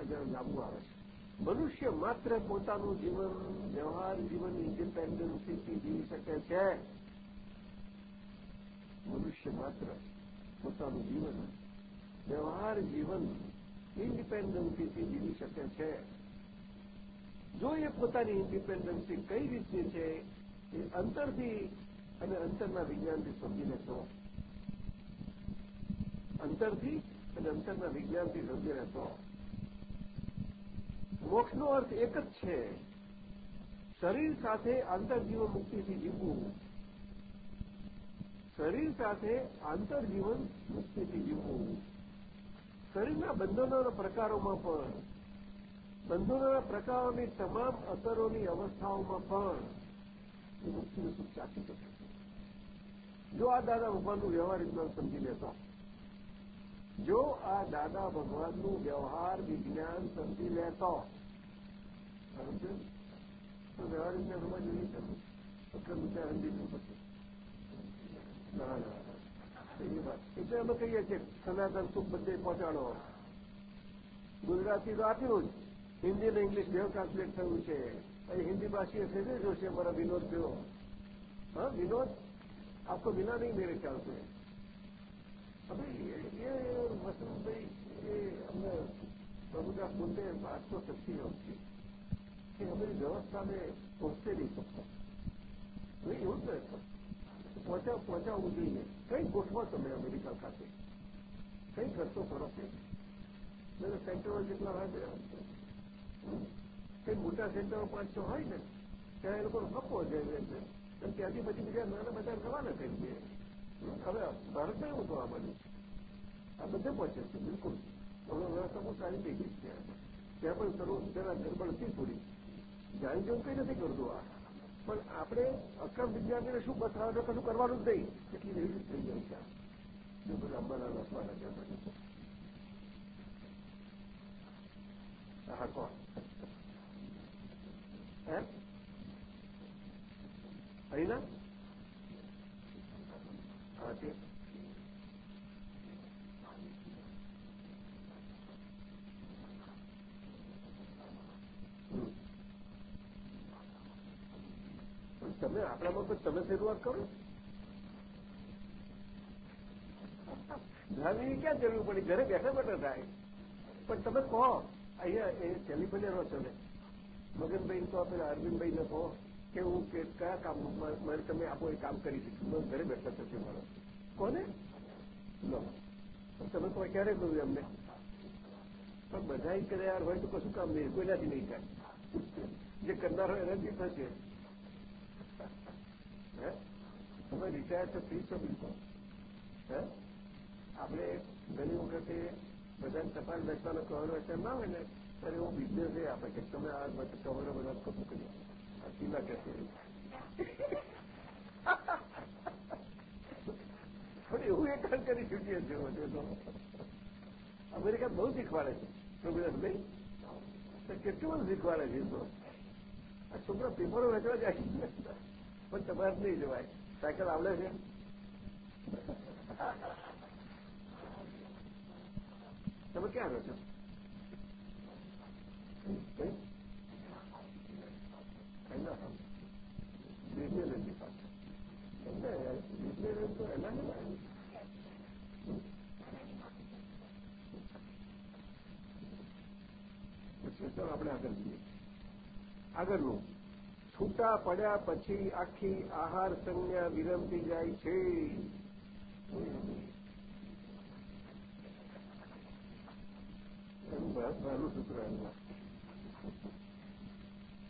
Speaker 1: આજે લાગુ આવે છે. મનુષ્ય માત્ર પોતાનું જીવન, વ્યવહાર, જીવન ઇન્ડિપેન્ડન્સીથી જીવી શકે છે. મનુષ્ય માત્ર પોતાનું જીવન, વ્યવહાર, જીવન ઇન્ડિપેન્ડન્સીથી જીવી શકે છે. જો એ પોતાની ઇન્ડિપેન્ડન્સી કઈ રીતની છે, એ અંતરથી અને અંતરના વિજ્ઞાનથી સમજી લેશો અંતરથી અને અંતરના વિજ્ઞાનથી સમજી રહેતો મોક્ષનો અર્થ એક જ છે. શરીર સાથે આંતરજીવન મુક્તિથી જીવવું. શરીર સાથે આંતરજીવન મુક્તિથી જીવવું. શરીરના બંધનોના પ્રકારોમાં પણ, બંધનોના પ્રકારોની તમામ અસરોની અવસ્થાઓમાં પણ મુક્તિનું સુખ ચાખી શકે જો આ દાદા ભગવાનનું વ્યવહાર વિજ્ઞાન સમજી લેતા જો આ દાદા ભગવાનનું વ્યવહાર વિજ્ઞાન સમજી લેતો તો વ્યવહાર વિજ્ઞાન સમજ નહીં શકું એટલે સમજી જવું પડશે. એટલે અમે કહીએ છીએ, સનાતન સુખ બધે પહોંચાડો. ગુજરાતી તો આપ્યું જ. હિન્દી અને ઇંગ્લિશ બે ટ્રાન્સલેટ થયું છે. હિન્દી ભાષી હશે ને જોશે અમારા વિનોદ થયો હા, વિનોદ? આપકો વિના નહીં મેરે ચાલશે હવે એ વસંતભાઈ એ અમને પ્રભુદાસ પોતે વાત તો શક્તિ હતી કે વ્યવસ્થાને પહોંચતે નહીં શકતા હવે એવું જ પહોંચાવું જોઈએ કંઈ ગોઠવો તમે અમેરિકા ખાતે? કંઈ કરશો કરો કે મને સેન્ટરો કેટલા હોય કંઈ મોટા સેન્ટરો પાંચ હોય ને, ત્યાં એ લોકો ન જાય એટલે ત્યાંથી પછી બીજા બધા જવાના ને થઈ ગયા. હવે ભારતમાં એવું થવા છે આ બધે? પહોંચે છે, બિલકુલ. વ્યવસ્થા બહુ સારી થઈ ગઈ છે. ત્યાં પણ સર્વ જરા ગરબડ પૂરી. જાણી જેવું કંઈ નથી કરતું આ. પણ આપણે અક્રમ વિદ્યાર્થીને શું બતાવવાનું કશું કરવાનું જ નહીં. એટલી એવી થઈ જાય છે જો બધા અંબાલાલ લખવાના ત્યાં હા કોણ? હે? અહીંના? તે તમે આપણામાં પણ તમે શરૂઆત કરો. ધ્યાનની ક્યાં જરૂર પડી? ઘરે બેઠા બેઠા થાય. પણ તમે કહો, અહીંયા એ ટેલિફોનિયરો છો ને. મગનભાઈ તો પેલા અરવિંદભાઈને કહો કે હું કે કયા કામ મારે તમે આપો એ કામ કરી શકું ઘરે બેઠા થશે મારો. કોને? લો. તમે કોઈ ક્યારે કહ્યું એમને? પણ બધા કર્યા હોય તો કશું કામ નહીં, કોઈનાથી નહીં થાય. જે કરનાર હોય એનાથી થશે હે? તમે રિટાયર તો ફ્રી છો બિલકુલ. હે? આપણે ઘણી વખતે બધાને ટપાલ બેસવાનો કવરો એટલે ના હોય ને, ત્યારે હું બિઝનેસ એ આપે કે તમે આ કવરો બધા કપું કરી આ સીલા કે પણ એવું એક કરી શકીએ છીએ તો. અમેરિકા બહુ શીખવાડે છે. નહીં. કેટલું બધું શીખવાડે છે તો. આ છોકરો પેપરો વેચવા જાય પણ તમારે નહીં જવાય. સાયકલ આવડે છે. તમે ક્યાં રહો છો? ડિઝનીલેન્ડની પાસે. તો એના ચાલો આપણે આગળ જઈએ. આગળનું. છૂટા પડ્યા પછી આખી આહાર સંજ્ઞા વિરમતી જાય છે. સૂત્ર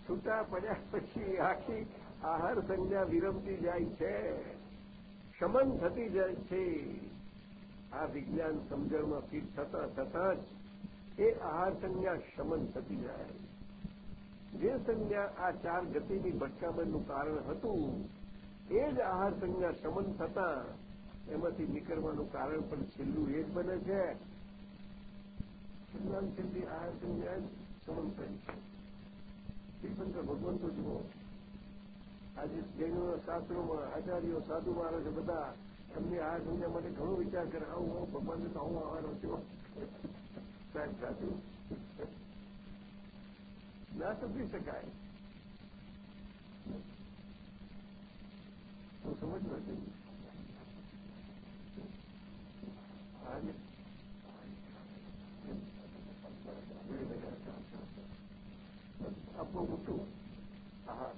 Speaker 1: છૂટા પડ્યા પછી આખી આહાર સંજ્ઞા વિરમતી જાય છે. શમન થતી જાય છે. આ વિજ્ઞાન સમજણમાં ફીટ થતા, થતાં જ એ આહાર સંજ્ઞા શમન થતી જાય. જે સંજ્ઞા આ ચાર ગતિની ભટકામણનું કારણ હતું, એ જ આહાર સંજ્ઞા શમન થતા એમાંથી નીકળવાનું કારણ પણ છેલ્લું એ જ બને છે. છેલ્લા છેલ્લી આહાર સંજ્ઞા શમન થઈ છે. શ્રીશંકર ભગવંતો જુઓ, આજે જૈનોના શાસ્ત્રોમાં આચાર્યો, સાધુ મહારાજ બધા એમની આહાર સંજ્ઞા માટે ઘણો વિચાર કરે, આવું ભગવાનને તો આવું હતો સાહેબ સાચું. ના સમજી શકાય. તો સમજ નથી આજે આપણું મોટું આહાર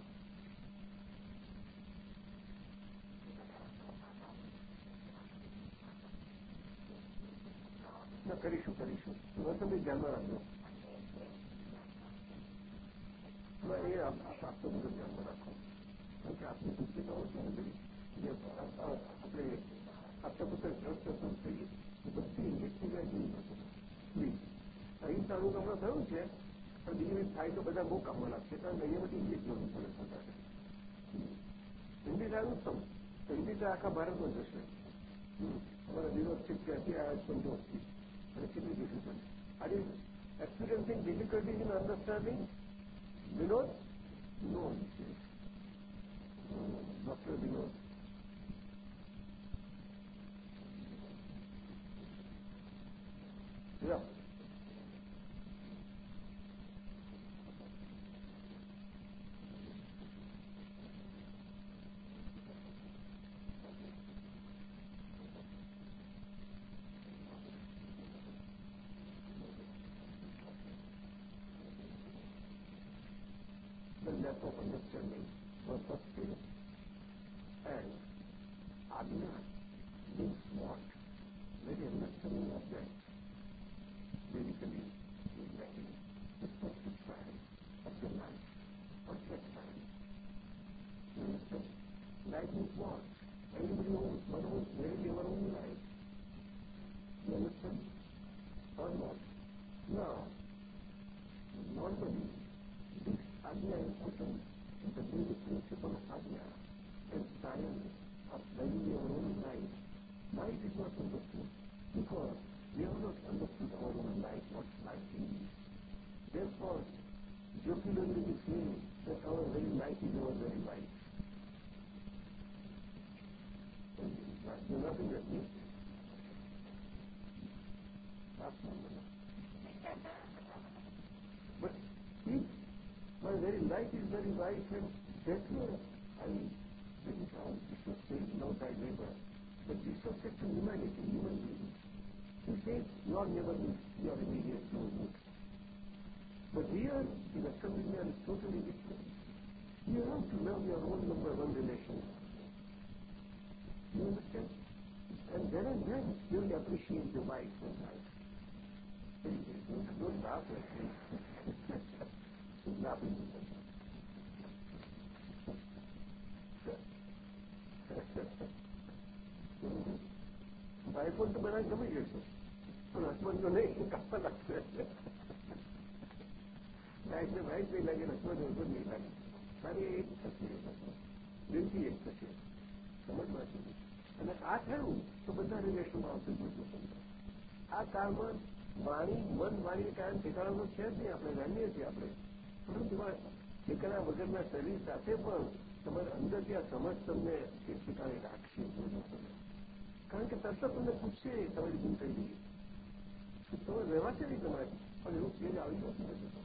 Speaker 1: ધ્યાનમાં રાખજો એ શાસ્ત્રો બધું ધ્યાનમાં રાખો કારણ કે આપણી પુસ્તિકાઓ છે જે આપણે આપતા પુસ્તક ગ્રસ્ત થઈ બધી વ્યક્તિગત અહીં તો હમણાં થયું છે પણ બીજી થાય તો બધા બહુ કામમાં લાગશે કારણ કે અહીંયા બધી ઇંગ્લિશ પડે સરકારે હિન્દી સારું ઉત્તમ હિન્દી તો આખા ભારતમાં જશે અમારા વિરોધ છે ત્યાંથી આ સંતોષથી અને કેટલી difficult Are you experiencing difficulties in understanding? Vinod? No. Dr. Vinod. Yeah. Of understanding. Was sustained and Adina being smart, very understanding of that, basically is lacking the perfect time of the life, perfect time. You understand? Life is what? Everybody knows, one knows very their own life. You understand? Or not? Now, normally, this Ajna is putting the basic principle of Ajna as science of living your own life. Life is not understood because we have not understood our own life, what life is. Therefore, jocularly we say that our very life is our very life. There's nothing that means. But if my very life is very right and where I bring down Bishop says, no thy neighbor. But Bishop said to humanity, human beings, he says, your neighbor is your immediate neighbor. But here, in Astronomia, is totally different. You have to love your own number one relation. You understand? And then and then, you will appreciate the wife and life. વાઇફોન તો બધા ગમી જશે પણ હસબન્ડ તો નહીં કાપવા લાગશે વાઇફને વાઇફ નહીં લાગે હસબન્ડ હસબન્ડ નહીં લાગે મારી એક થશે દિલથી એક થશે સમજવા છે અને આ થયું તો બધા રિલેશનમાં આવશે આ કાળમાં વાણી, મન વાણી કારણે ઠેકાણાનું છે જ નહીં, આપણે જાણીએ છીએ આપણે. પરંતુ ઠેકાણા વગરના શરીર સાથે પણ તમારે અંદર ત્યાં સમજ તમને એ ઠેકાણે રાખશે. કારણ કે તરત તમને પૂછશે, તમારી ભૂલ થઈ ગઈ. તમે રહેવાશે નહીં તમારે, પણ એવું ચેન્જ આવી જશે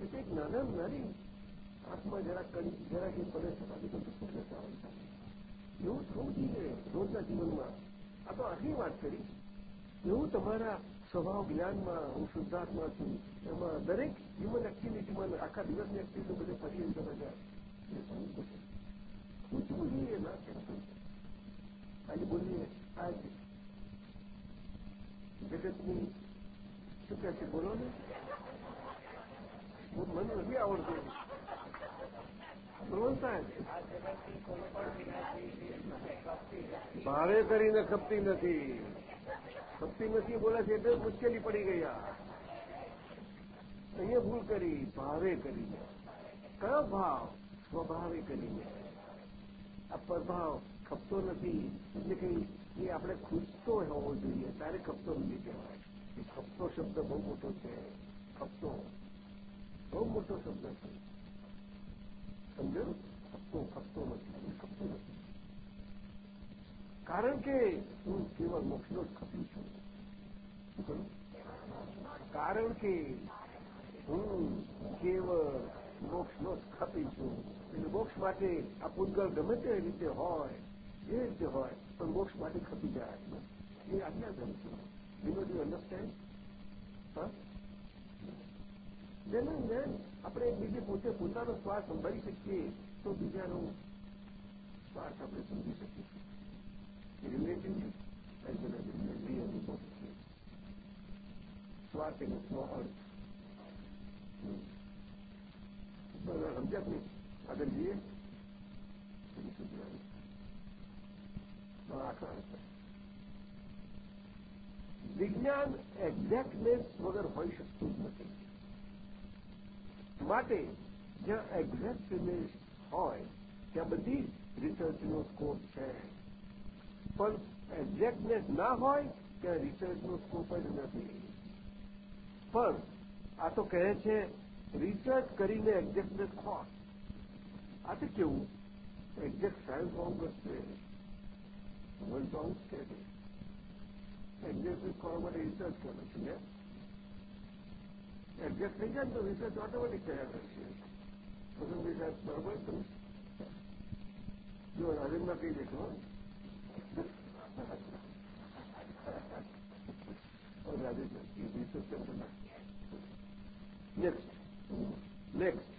Speaker 1: એટલે એક નાના નાની આત્મા જરાક કરી, જરાક એ પડે આવે એવું થવું જોઈએ રોજના જીવનમાં. આ તો આખી વાત કરી. એવું તમારા સ્વભાવ, જ્ઞાનમાં, હું શુદ્ધાત્મા છું. એમાં દરેક હ્યુમન એક્ટિવિટીમાં આખા દિવસની એક્ટિવિટી બધે ફરી કરે છે પૂછવું જોઈએ, ના આજે બોલીએ, આ જગતની શું કહે છે, બોલો ને? મને નથી આવડતું. ભાવે કરીને ખપતી નથી. ખપતી નથી બોલે છે એટલે મુશ્કેલી પડી ગયા અહીંયા ભૂલ કરી, ભાવે કરીને કયો ભાવ? સ્વભાવે કરીને આ પ્રભાવ ખપતો નથી. એટલે કંઈ એ આપણે ખૂટતો હોવો જોઈએ. તારે ખપતો નથી કહેવાય. એ ખપતો શબ્દ બહુ મોટો છે. ખપતો. બહુ મોટો શબ્દ છે. સમજો ખપતો ખપતો નથી. ખપતો નથી. કારણ કે હું કેવળ મોક્ષનો જ ખપી છું. કારણ કે હું કેવળ મોક્ષનો જ ખપી છું. એટલે મોક્ષ માટે આ પૂતગળ ગમે તે રીતે હોય, જે રીતે હોય, પણ મોક્ષ માટે ખપી જાય. એ આજ્ઞાધર્મ છે. વિનોદ યુ અન્ડરસ્ટેન્ડ હા જેને જેમ આપણે બીજે પોતે પોતાનો સ્વાદ સંભાળી શકીએ તો બીજાનો સ્વાર્થ આપણે સમજી શકીએ relative as well as real સ્વાર્થ એનો સ્વઅર્થ સમજ્યા નહીં આગળ જઈએ વિજ્ઞાન એક્ઝેક્ટનેસ વગર હોઈ શકતું જ નથી. માટે જ્યાં એક્ઝેક્ટનેસ હોય, ત્યાં બધી રિસર્ચનો સ્કોપ છે. પણ એક્ઝેક્ટનેસ ના હોય ત્યાં રિસર્ચનો સ્કોપ જ નથી. પણ આ તો કહે છે રિસર્ચ કરીને એક્ઝેક્ટનેસ ખોટ આ તો કેવું? એક્ઝેક્ટ સાયન્સ હોવું કરશે વર્લ્ડ બાઉન્ડ છે એક્ઝેક્ટ કરવા માટે રિસર્ચ કરે છે એક્ઝેક્ટ થઈ જાય તો રિસર્ચ ઓટોમેટિક થયા કરશે બધું રિસર્ચ બરોબર જો રાજેન્દ્ર કહી દેખો. નેક્સ્ટ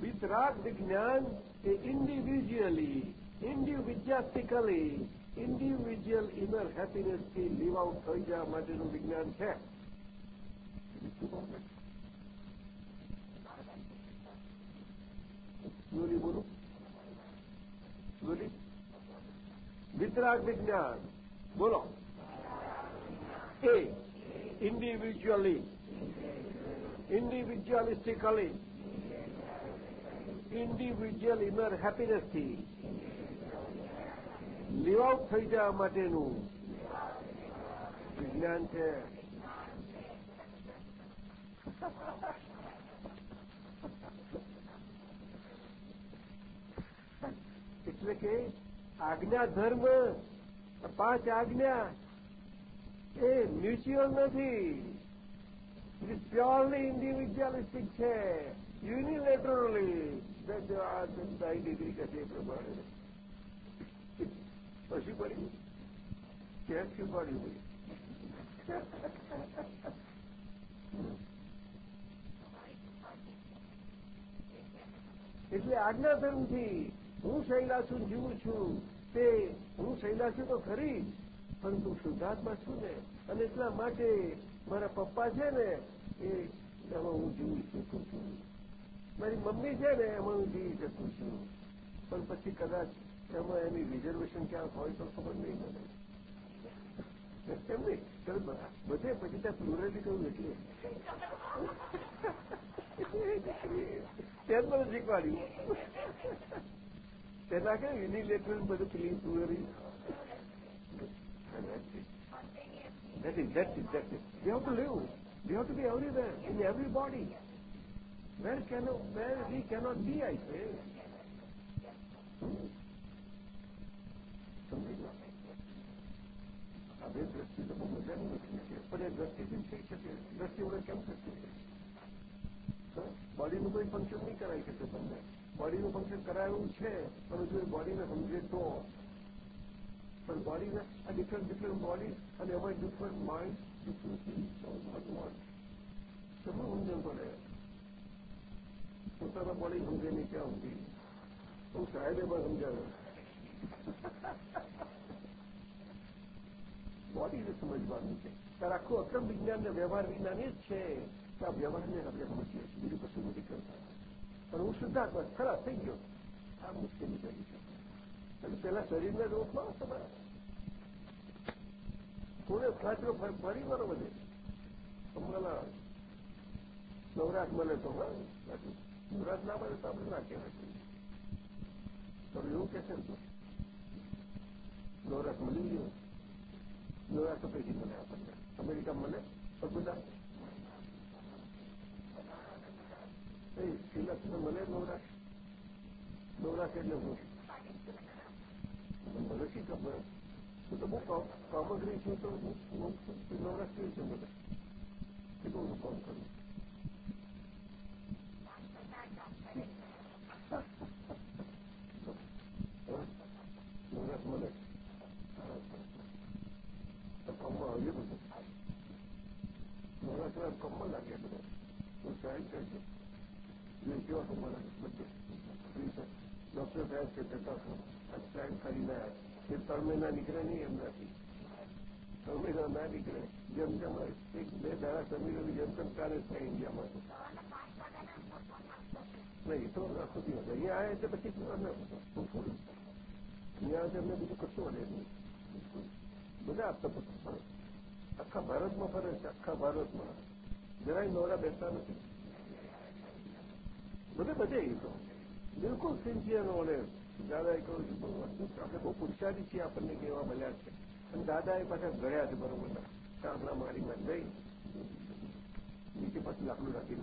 Speaker 1: વિતરાગ વિજ્ઞાન એ ઇન્ડિવિજ્યુઅલી ઇન્ડિવિજ્યાસ્ટિકલી ઇન્ડિવિજ્યુઅલ ઇનર હેપીનેસથી લીવ આઉટ થઈ જવા માટેનું વિજ્ઞાન છે બોલો સ્લોલી વિતરાગ વિજ્ઞાન બોલો. એ. ઇન્ડિવિજ્યુઅલી ઇન્ડિવિજ્યુઅલિસ્ટિકલી ઇન્ડિવિજ્યુઅલ ઇનર હેપીનેસથી લીવ આઉટ થઈ જવા માટેનું વિજ્ઞાન છે. એટલે કે આજ્ઞા ધર્મ પાંચ આજ્ઞા, એ મ્યુચ્યુઅલ નથી. ઇટ પ્યોરલી ઇન્ડિવિજ્યુઅલિસ્ટિક છે. યુનિલેટરલી આ ડિગ્રી કહે પ્રમાણે. પછી પડી. ક્યાંથી પડી પડી એટલે આજ્ઞાધર્મથી હું શૈલાસુ જીવું છું, તે હું શૈલાસુ તો ખરી, પરંતુ શુદ્ધાત્મા છું? ને અને એટલા માટે મારા પપ્પા છે ને, એ એમાં હું જીવી શકું છું મારી મમ્મી છે ને, એમાં હું જીવી શકું છું. પણ પછી કદાચ એમાં એની રિઝર્વેશન ક્યાં હોય તો ખબર નહીં મને એમ નહીં? બધે પછી ત્યાં પ્લુરાલિટી કહ્યું એટલે. ત્યાં મને શીખવાડ્યું. તેના કે બધું is, that's it, that's it. We have to live. We have to be everywhere, in everybody. Where cannot, where we cannot be, I say. હવે દ્રષ્ટિ તો બહુ છે પણ એ દ્રષ્ટિથી થઈ શકે દ્રષ્ટિ વગર કેમ થશે બોડીનું કોઈ ફંક્શન નહીં કરાવી શકે તમને બોડીનું ફંક્શન કરાયું છે પણ જો એ બોડીને સમજે તો. પણ બોડીને આ ડિફરન્ટ ડિફરન્ટ બોડી અને એમાં ડિફરન્ટ માઇન્ડ ડિફરન્ટ સમજવું સમજણ પડે? પોતાના બોડી સમજે નહીં ક્યાં સુધી? હું સાહેબે પણ સમજાવે. બોડીને સમજવાનું છે. ત્યારે આખું અક્રમ વિજ્ઞાન ને વ્યવહાર વિજ્ઞાન એ જ છે. કે આ વ્યવહારને આપણે સમજીએ છીએ. બીજું કશું નથી કરતા. પણ હું શુદ્ધાત્મા ખરા થઈ ગયો. આ મુશ્કેલી કરી છે પેલા શરીરને રોકમાં તમારે થોડે સાચો ફરી વરો બધે હમણાં નવરાત મળે તો નવરાત ના મળે તો આપણે ના કહેવાય. તો એવું કહેશે ને નવરાત મળી ગયો નવરાત્ર પૈકી મળે આપણને અમેરિકા મળે પણ બધા એ શ્રીલક્ષ્મી મળે નવરાશ. નવરાશ એટલે હું. મને શી ખબર? હું તો બહુ કામગરી છું, તો નવરાશ કેવી છે મને? કેટલું હું કામ કરું? નવરાશ મળે કમમાં આવ્યું બધું નવરાત્ર કમમાં લાગે બધા હું સાહેબ કહે છે કેવા કમમાં લાગે બધે ડોક્ટર સાહેબ કે જતા છો સાહેબ કરીને એ ત્રણ મહિના નીકળે નહીં એમનાથી સમીરો ના નીકળે જેમ જેમ એક બે દાડા સમીરો જેમ તેમ કાલે થાય ઇન્ડિયામાં નહીં તો આખો દિવસ અહીંયા આવે એટલે પછી અહીંયા તેમને બીજું કશું મળે નહીં બધા આપતા આખા ભારતમાં ફરે છે આખા ભારતમાં. જરાય નોરા બેસતા નથી. બધે બધે એ તો. બિલકુલ સિન્સિયર અને દાદાએ કહ્યું છે આપણે બહુ પુરસાદી છીએ આપણને કેવા મળ્યા છે. અને દાદાએ પાછા ગળ્યા છે બરોબર. કામના મારી માં જઈ નીચે પાછું લાકડું રાખી